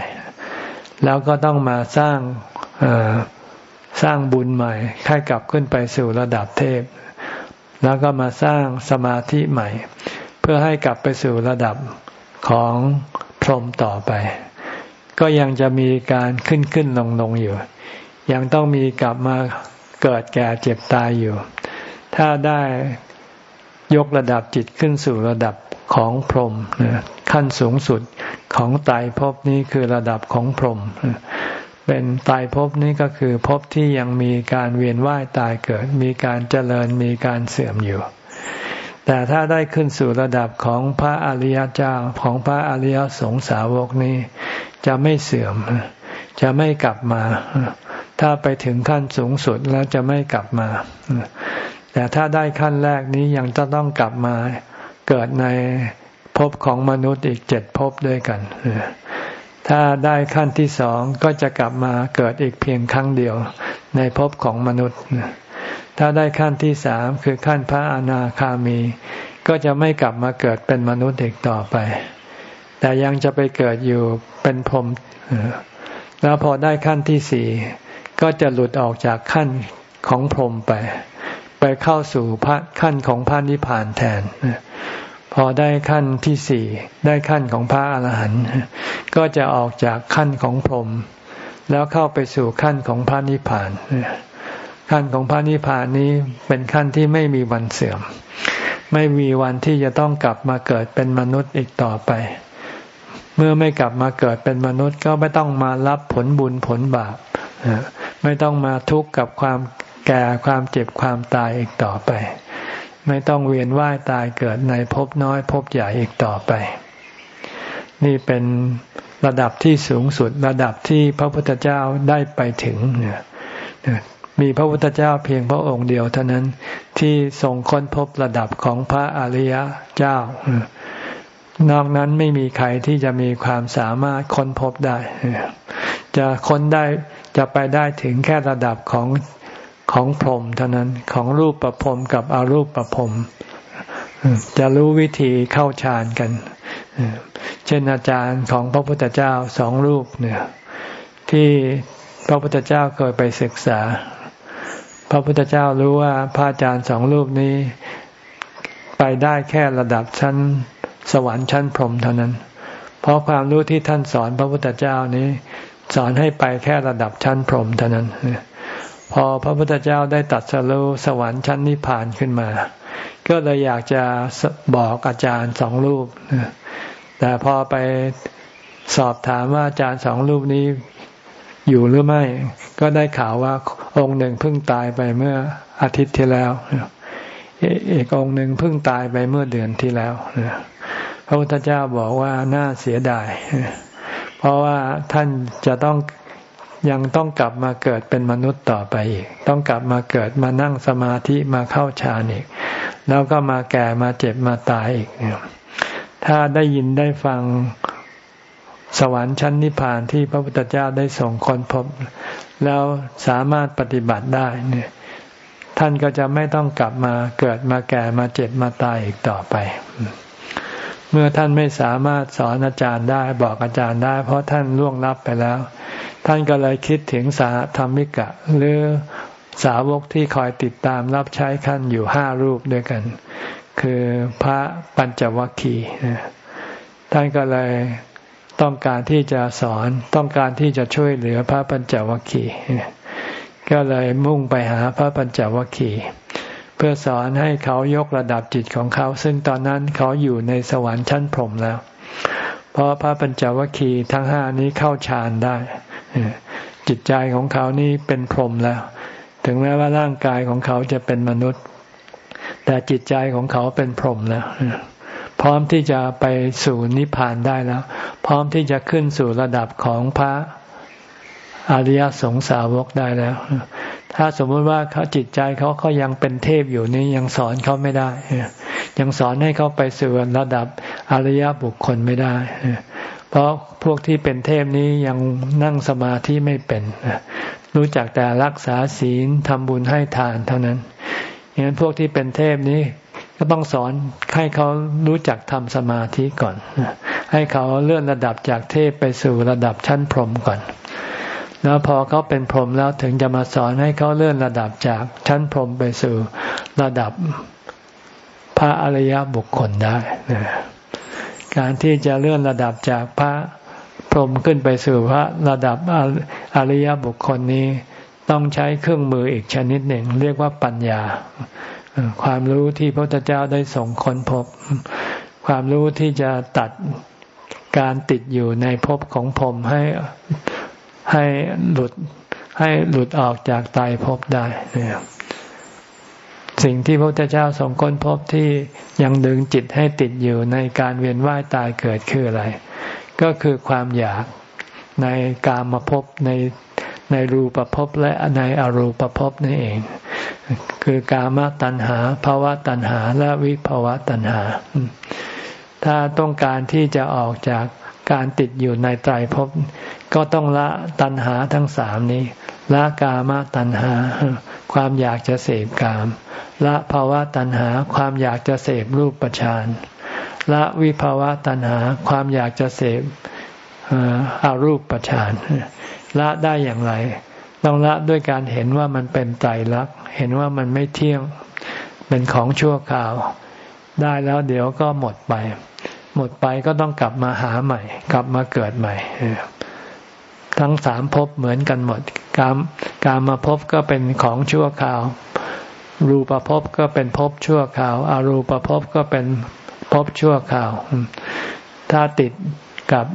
แล้วก็ต้องมาสร้างสร้างบุญใหม่ให้กลับขึ้นไปสู่ระดับเทพ แล้วก็มาสร้างสมาธิใหม่ เพื่อให้กลับไปสู่ระดับของพรหมต่อไป ก็ยังจะมีการขึ้นขึ้นลงลงอยู่ ยังต้องมีกลับมาเกิดแก่เจ็บตายอยู่ ถ้าได้ยกระดับจิตขึ้นสู่ระดับของพรหมขั้นสูงสุดของตายภพนี้คือระดับของพรหมเป็นตายภพนี้ก็คือภพที่ยังมีการเวียนว่ายตายเกิด มีการเจริญมีการเสื่อมอยู่ แต่ถ้าได้ขึ้นสู่ระดับของพระอริยเจ้าของพระอริยสงสาวกนี้ จะไม่เสื่อม จะไม่กลับมา ถ้าไปถึงขั้นสูงสุดแล้วจะไม่กลับมา แต่ถ้าได้ขั้นแรกนี้ยังจะต้องกลับมาเกิดในภพของมนุษย์อีกเจ็ดภพด้วยกัน ถ้าได้ขั้นที่สองก็จะกลับมาเกิดอีกเพียงครั้งเดียวในภพของมนุษย์ ถ้าได้ขั้นที่สามคือขั้นพระอนาคามี ก็จะไม่กลับมาเกิดเป็นมนุษย์อีกต่อไป แต่ยังจะไปเกิดอยู่เป็นพรหมแล้วพอได้ขั้นที่สี่ ก็จะหลุดออกจากขั้นของพรหมไป ไปเข้าสู่พระขั้นของพระนิพพานแทน พอได้ขั้นที่สี่ได้ขั้นของพระอรหันต์ก็จะออกจากขั้นของพรหมแล้วเข้าไปสู่ขั้นของพระนิพพานขั้นของพระนิพพานนี้เป็นขั้นที่ไม่มีวันเสื่อม ไม่มีวันที่จะต้องกลับมาเกิดเป็นมนุษย์อีกต่อไป เมื่อไม่กลับมาเกิดเป็นมนุษย์ก็ไม่ต้องมารับผลบุญผลบาป ไม่ต้องมาทุกข์กับความแก่ความเจ็บความตายอีกต่อไป ไม่ต้องเวียนว่ายตายเกิดในภพน้อยภพใหญ่อีกต่อไป นี่เป็นระดับที่สูงสุดระดับที่พระพุทธเจ้าได้ไปถึงเนี่ยมีพระพุทธเจ้าเพียงพระองค์เดียวเท่านั้นที่ทรงค้นพบระดับของพระอริยเจ้านอกนั้นไม่มีใครที่จะมีความสามารถค้นพบได้ จะค้นได้ จะไปได้ถึงแค่ระดับของของพรหมเท่านั้นของรูปประพรมกับอรูปประพรมจะรู้วิธีเข้าฌานกัน เช่นอาจารย์ของพระพุทธเจ้าสองรูปเนี่ยที่พระพุทธเจ้าเคยไปศึกษา พระพุทธเจ้ารู้ว่าพระอาจารย์สองรูปนี้ ไปได้แค่ระดับชั้นสวรรค์ชั้นพรหมเท่านั้น เพราะความรู้ที่ท่านสอนพระพุทธเจ้านี้ สอนให้ไปแค่ระดับชั้นพรหมเท่านั้น พอพระพุทธเจ้าได้ตัดสรู้สวรรค์ชั้นนิพพานขึ้นมา ก็เลยอยากจะบอกอาจารย์สองรูป แต่พอไปสอบถามว่าอาจารย์สองรูปนี้อยู่หรือไม่ ก็ได้ข่าวว่าองค์หนึ่งเพิ่งตายไปเมื่ออาทิตย์ที่แล้วอีกองค์หนึ่งเพิ่งตายไปเมื่อเดือนที่แล้วพระพุทธเจ้าบอกว่าน่าเสียดาย เพราะว่าท่านจะต้องยังต้องกลับมาเกิดเป็นมนุษย์ต่อไปอีก ต้องกลับมาเกิดมานั่งสมาธิมาเข้าฌานอีก แล้วก็มาแก่มาเจ็บมาตายอีก ถ้าได้ยินได้ฟังสวรรค์ชั้นนิพพานที่พระพุทธเจ้าได้ส่งคนพบ แล้วสามารถปฏิบัติได้เนี่ย ท่านก็จะไม่ต้องกลับมาเกิดมาแก่มาเจ็บมาตายอีกต่อไป เมื่อท่านไม่สามารถสอนอาจารย์ได้บอกอาจารย์ได้ เพราะท่านล่วงลับไปแล้ว ท่านก็เลยคิดถึงสาธรรมิกะ หรือสาวกที่คอยติดตามรับใช้ท่านอยู่ห้ารูปด้วยกัน คือพระปัญจวัคคีย์ท่านก็เลยต้องการที่จะสอนต้องการที่จะช่วยเหลือพระปัญจวัคคีย์ก็เลยมุ่งไปหาพระปัญจวัคคีย์ เพื่อสอนให้เขายกระดับจิตของเขา ซึ่งตอนนั้นเขาอยู่ในสวรรค์ชั้นพรหมแล้ว เพราะพระปัญจวัคคีย์ทั้งห้านี้เข้าฌานได้ จิตใจของเขานี่เป็นพรหมแล้ว ถึงแม้ว่าร่างกายของเขาจะเป็นมนุษย์ แต่จิตใจของเขาเป็นพรหมแล้วพร้อมที่จะไปสู่นิพพานได้แล้ว พร้อมที่จะขึ้นสู่ระดับของพระอริยสงสาวกได้แล้ว ถ้าสมมติว่าเขาจิตใจเขาเขายังเป็นเทพอยู่นี่ยังสอนเขาไม่ได้ ยังสอนให้เขาไปสู่ระดับอริยบุคคลไม่ได้ เพราะพวกที่เป็นเทพนี้ยังนั่งสมาธิไม่เป็น รู้จักแต่รักษาศีลทำบุญให้ทานเท่านั้นอย่างนั้นพวกที่เป็นเทพนี้ก็ต้องสอนให้เขารู้จักทำสมาธิก่อน ให้เขาเลื่อนระดับจากเทพไปสู่ระดับชั้นพรหมก่อน แล้วพอเขาเป็นพรหมแล้วถึงจะมาสอนให้เขาเลื่อนระดับจากชั้นพรหมไปสู่ระดับพระอริยบุคคลได้การที่จะเลื่อนระดับจากพระพรหมขึ้นไปสู่พระระดับอริยบุคคลนี้ ต้องใช้เครื่องมืออีกชนิดหนึ่ง เรียกว่าปัญญา ความรู้ที่พระพุทธเจ้าได้ส่งค้นพบ ความรู้ที่จะตัดการติดอยู่ในภพของผมให้ ให้หลุดให้หลุดออกจากตายภพได้สิ่งที่พระพุทธเจ้าส่งค้นพบที่ยังดึงจิตให้ติดอยู่ในการเวียนว่ายตายเกิดคืออะไร ก็คือความอยากในกามภพในในรูปภพและในอรูปภพนี่นเอง คือกามตัณหาภาวะตัณหาและวิภาวะตัณหา ถ้าต้องการที่จะออกจากการติดอยู่ในไตรภพ ก็ต้องละตัณหาทั้งสามนี้ ละกามตัณหา ความอยากจะเสพกาม ละภาวะตัณหาความอยากจะเสพรูปฌานละวิภาวะตัณหาความอยากจะเสพอารูปฌานละได้อย่างไร ต้องละด้วยการเห็นว่ามันเป็นไตรลักษณ์เห็นว่ามันไม่เที่ยงเป็นของชั่วคราว ได้แล้วเดี๋ยวก็หมดไป หมดไปก็ต้องกลับมาหาใหม่ กลับมาเกิดใหม่ ทั้งสามภพเหมือนกันหมด กามกามาภพก็เป็นของชั่วคราว รูปภพก็เป็นภพชั่วคราวอารูปภพก็เป็นภพชั่วคราว ถ้าติดกับ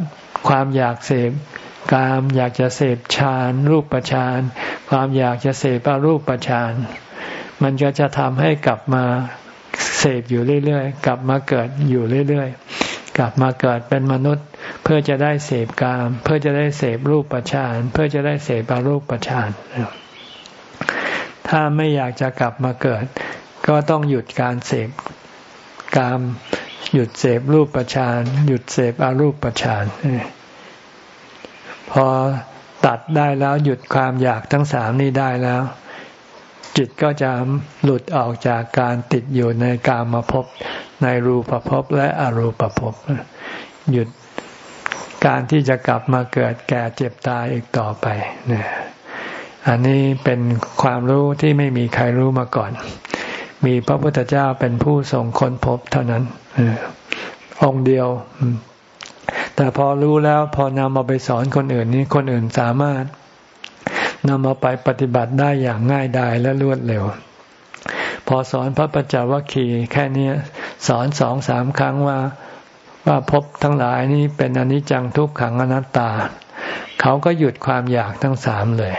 ความอยากเสพกามอยากจะเสพฌานรูปฌานความอยากจะเสพอรูปฌานมันก็จะทำให้กลับมาเสพอยู่เรื่อยๆ กลับมาเกิดอยู่เรื่อยๆ กลับมาเกิดเป็นมนุษย์ เพื่อจะได้เสพกาม เพื่อจะได้เสพรูปฌาน เพื่อจะได้เสพอรูปฌานถ้าไม่อยากจะกลับมาเกิด ก็ต้องหยุดการเสพกาม หยุดเสพรูปฌาน หยุดเสพอรูปฌานพอตัดได้แล้วหยุดความอยากทั้งสามนี้ได้แล้ว จิตก็จะหลุดออกจากการติดอยู่ในกามภพ ในรูปภพและอรูปภพหยุดการที่จะกลับมาเกิดแก่เจ็บตายอีกต่อไปเนี่ยอันนี้เป็นความรู้ที่ไม่มีใครรู้มาก่อน มีพระพุทธเจ้าเป็นผู้ทรงค้นพบเท่านั้นองค์เดียว แต่พอรู้แล้วพอนำมาไปสอนคนอื่นนี้คนอื่นสามารถนำมาไปปฏิบัติได้อย่างง่ายดายและรวดเร็ว พอสอนพระปัจจวัคคีย์แค่นี้ สอนสองสามครั้งว่าว่าพบทั้งหลายนี้เป็นอนิจจังทุกขังอนัตตา เขาก็หยุดความอยากทั้งสามเลย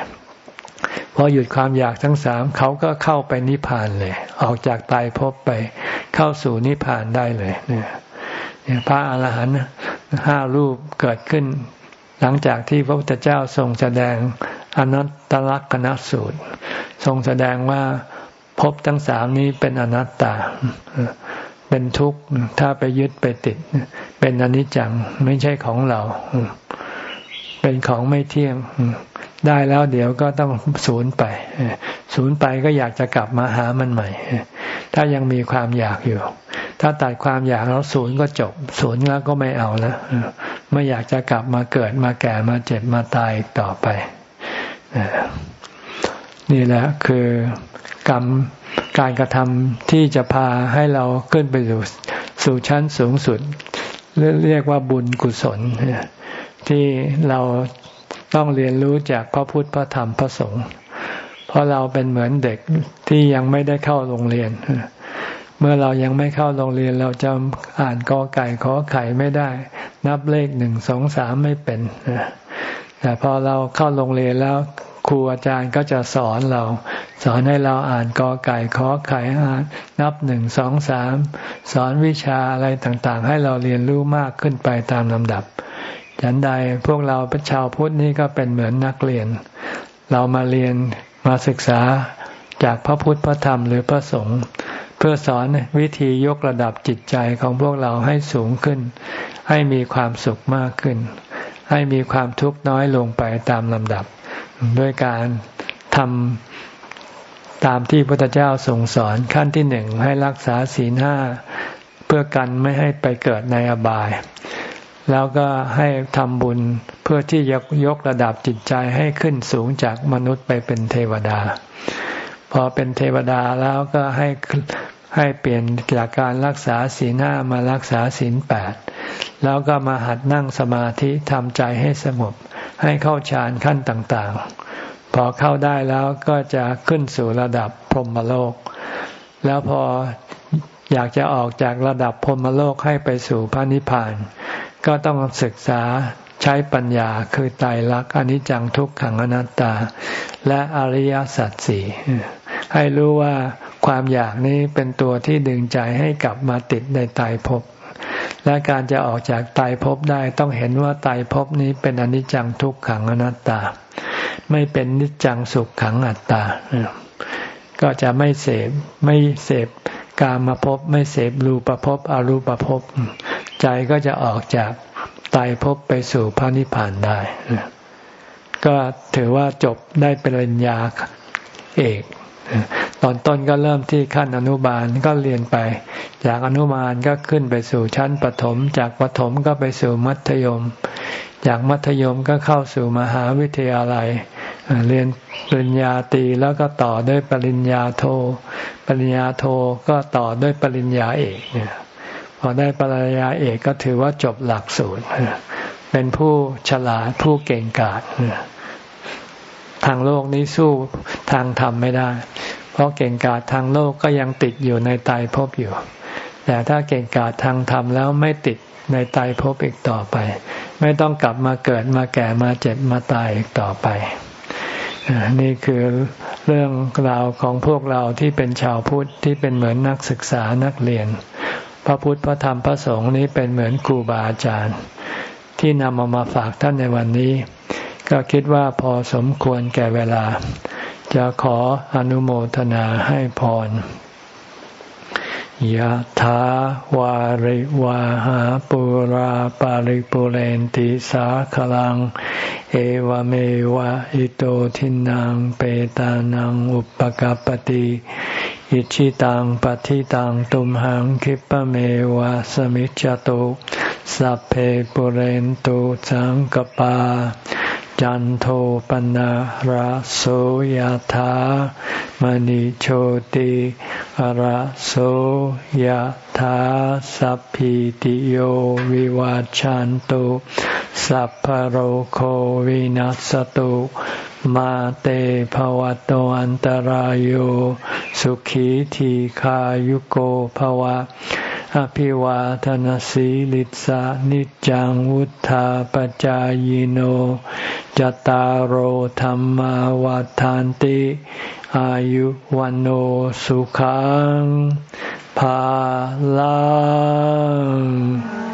พอหยุดความอยากทั้งสามเขาก็เข้าไปนิพพานเลย ออกจากตายพบไปเข้าสู่นิพพานได้เลยเนี่ยพระอาหารหันต์ห้ารูปเกิดขึ้น หลังจากที่พระพุทธเจ้าทรงแสดงอนัตตลักษณสูตร ทรงแสดงว่าภพทั้งสามนี้เป็นอนัตตา เป็นทุกข์ถ้าไปยึดไปติด เป็นอนิจจังไม่ใช่ของเรา เป็นของไม่เที่ยง ได้แล้วเดี๋ยวก็ต้องสูญไปสูญไปก็อยากจะกลับมาหามันใหม่ ถ้ายังมีความอยากอยู่ ถ้าตัดความอยากแล้วศูนย์ก็จบศูนย์แล้วก็ไม่เอาแล้วไม่อยากจะกลับมาเกิดมาแก่มาเจ็บมาตายต่อไปนี่แหละคือกรรม การกระทำที่จะพาให้เราขึ้นไปสู่สู่ชั้นสูงสุดเรียกว่าบุญกุศล ที่เราต้องเรียนรู้จากพระพุทธพระธรรมพระสงฆ์เพราะเราเป็นเหมือนเด็กที่ยังไม่ได้เข้าโรงเรียน เมื่อเรายังไม่เข้าโรงเรียนเราจะอ่านกอไก่ขอไข่ไม่ได้ นับเลขหนึ่งสองสามไม่เป็นแต่พอเราเข้าโรงเรียนแล้วครูอาจารย์ก็จะสอนเรา สอนให้เราอ่านกอไก่ขอไข่อ่านนับหนึ่งสองสามสอนวิชาอะไรต่างๆ ให้เราเรียนรู้มากขึ้นไปตามลำดับฉันใดพวกเราเป็นชาวพุทธนี่ก็เป็นเหมือนนักเรียน เรามาเรียนมาศึกษาจากพระพุทธพระธรรมหรือพระสงฆ์เพื่อสอนวิธียกระดับจิตใจของพวกเราให้สูงขึ้น ให้มีความสุขมากขึ้น ให้มีความทุกข์น้อยลงไปตามลำดับ ด้วยการทำ ตามที่พระพุทธเจ้าทรงสอนขั้นที่หนึ่งให้รักษาศีลห้าเพื่อกันไม่ให้ไปเกิดในอบาย แล้วก็ให้ทำบุญเพื่อที่ยกยกระดับจิตใจให้ขึ้นสูงจากมนุษย์ไปเป็นเทวดา พอเป็นเทวดาแล้วก็ให้ให้เปลี่ยนจากการรักษาศีลห้ามารักษาศีลแปดแล้วก็มาหัดนั่งสมาธิทำใจให้สงบให้เข้าฌานขั้นต่างๆ พอเข้าได้แล้วก็จะขึ้นสู่ระดับพรหมโลก แล้วพออยากจะออกจากระดับพรหมโลกให้ไปสู่พระนิพพาน ก็ต้องศึกษาใช้ปัญญาคือไตรลักษณ์อนิจจังทุกขังอนัตตา และอริยสัจสี่ให้รู้ว่าความอยากนี้เป็นตัวที่ดึงใจให้กลับมาติดในตายภพและการจะออกจากตายภพได้ต้องเห็นว่าตายภพนี้เป็นอนิจจังทุกขังอนัตตา ไม่เป็นนิจจังสุขขังอัตตา ก็จะไม่เสพไม่เสพกามาภพไม่เสพรูปภพอรูปภพใจก็จะออกจากตายภพไปสู่พระนิพพานได้ ก็ถือว่าจบได้เป็นปริญญาเอก ตอนต้นก็เริ่มที่ขั้นอนุบาลก็เรียนไป จากอนุบาลก็ขึ้นไปสู่ชั้นปฐมจากปฐมก็ไปสู่มัธยม จากมัธยมก็เข้าสู่มหาวิทยาลัย เรียนปริญญาตรีแล้วก็ต่อด้วยปริญญาโท ปริญญาโทก็ต่อด้วยปริญญาเอกเนี่ยพอได้ปริญญาเอกก็ถือว่าจบหลักสูตร เป็นผู้ฉลาดผู้เก่งกาจทางโลกนี้สู้ทางธรรมไม่ได้ เพราะเก่งกาจทางโลกก็ยังติดอยู่ในตายภพอยู่ แต่ถ้าเก่งกาจทางธรรมแล้วไม่ติดในตายภพอีกต่อไป ไม่ต้องกลับมาเกิดมาแก่มาเจ็บมาตายอีกต่อไป นี่คือเรื่องราวของพวกเราที่เป็นชาวพุทธที่เป็นเหมือนนักศึกษานักเรียน พระพุทธพระธรรมพระสงฆ์นี้เป็นเหมือนครูบาอาจารย์ ที่นำมามาฝากท่านในวันนี้ ก็คิดว่าพอสมควรแก่เวลา จะขออนุโมทนาให้พร ยะถาวาริวาหาปุราปาริปุเรนติสาขลัง เอวเมวะอิโตทินังเปตานังอุปกปติอิชิตังปฏิตังตุมหังคิปะเมวะสมิจจตุสัพเพปุเรนตุสังกปา จันโทปนะระโสยธามณิโชติระโสยธาสัพพิติโยวิวาจันตุสัพพโรโควินัสตุมาเตภวะตอันตารโยสุขีทีขายุโกภวะ อภิวาทนสีลิสานิจังวุธาปจายโน จตารโหธรรมวาทานติ อายุวันโอสุขังภาลัง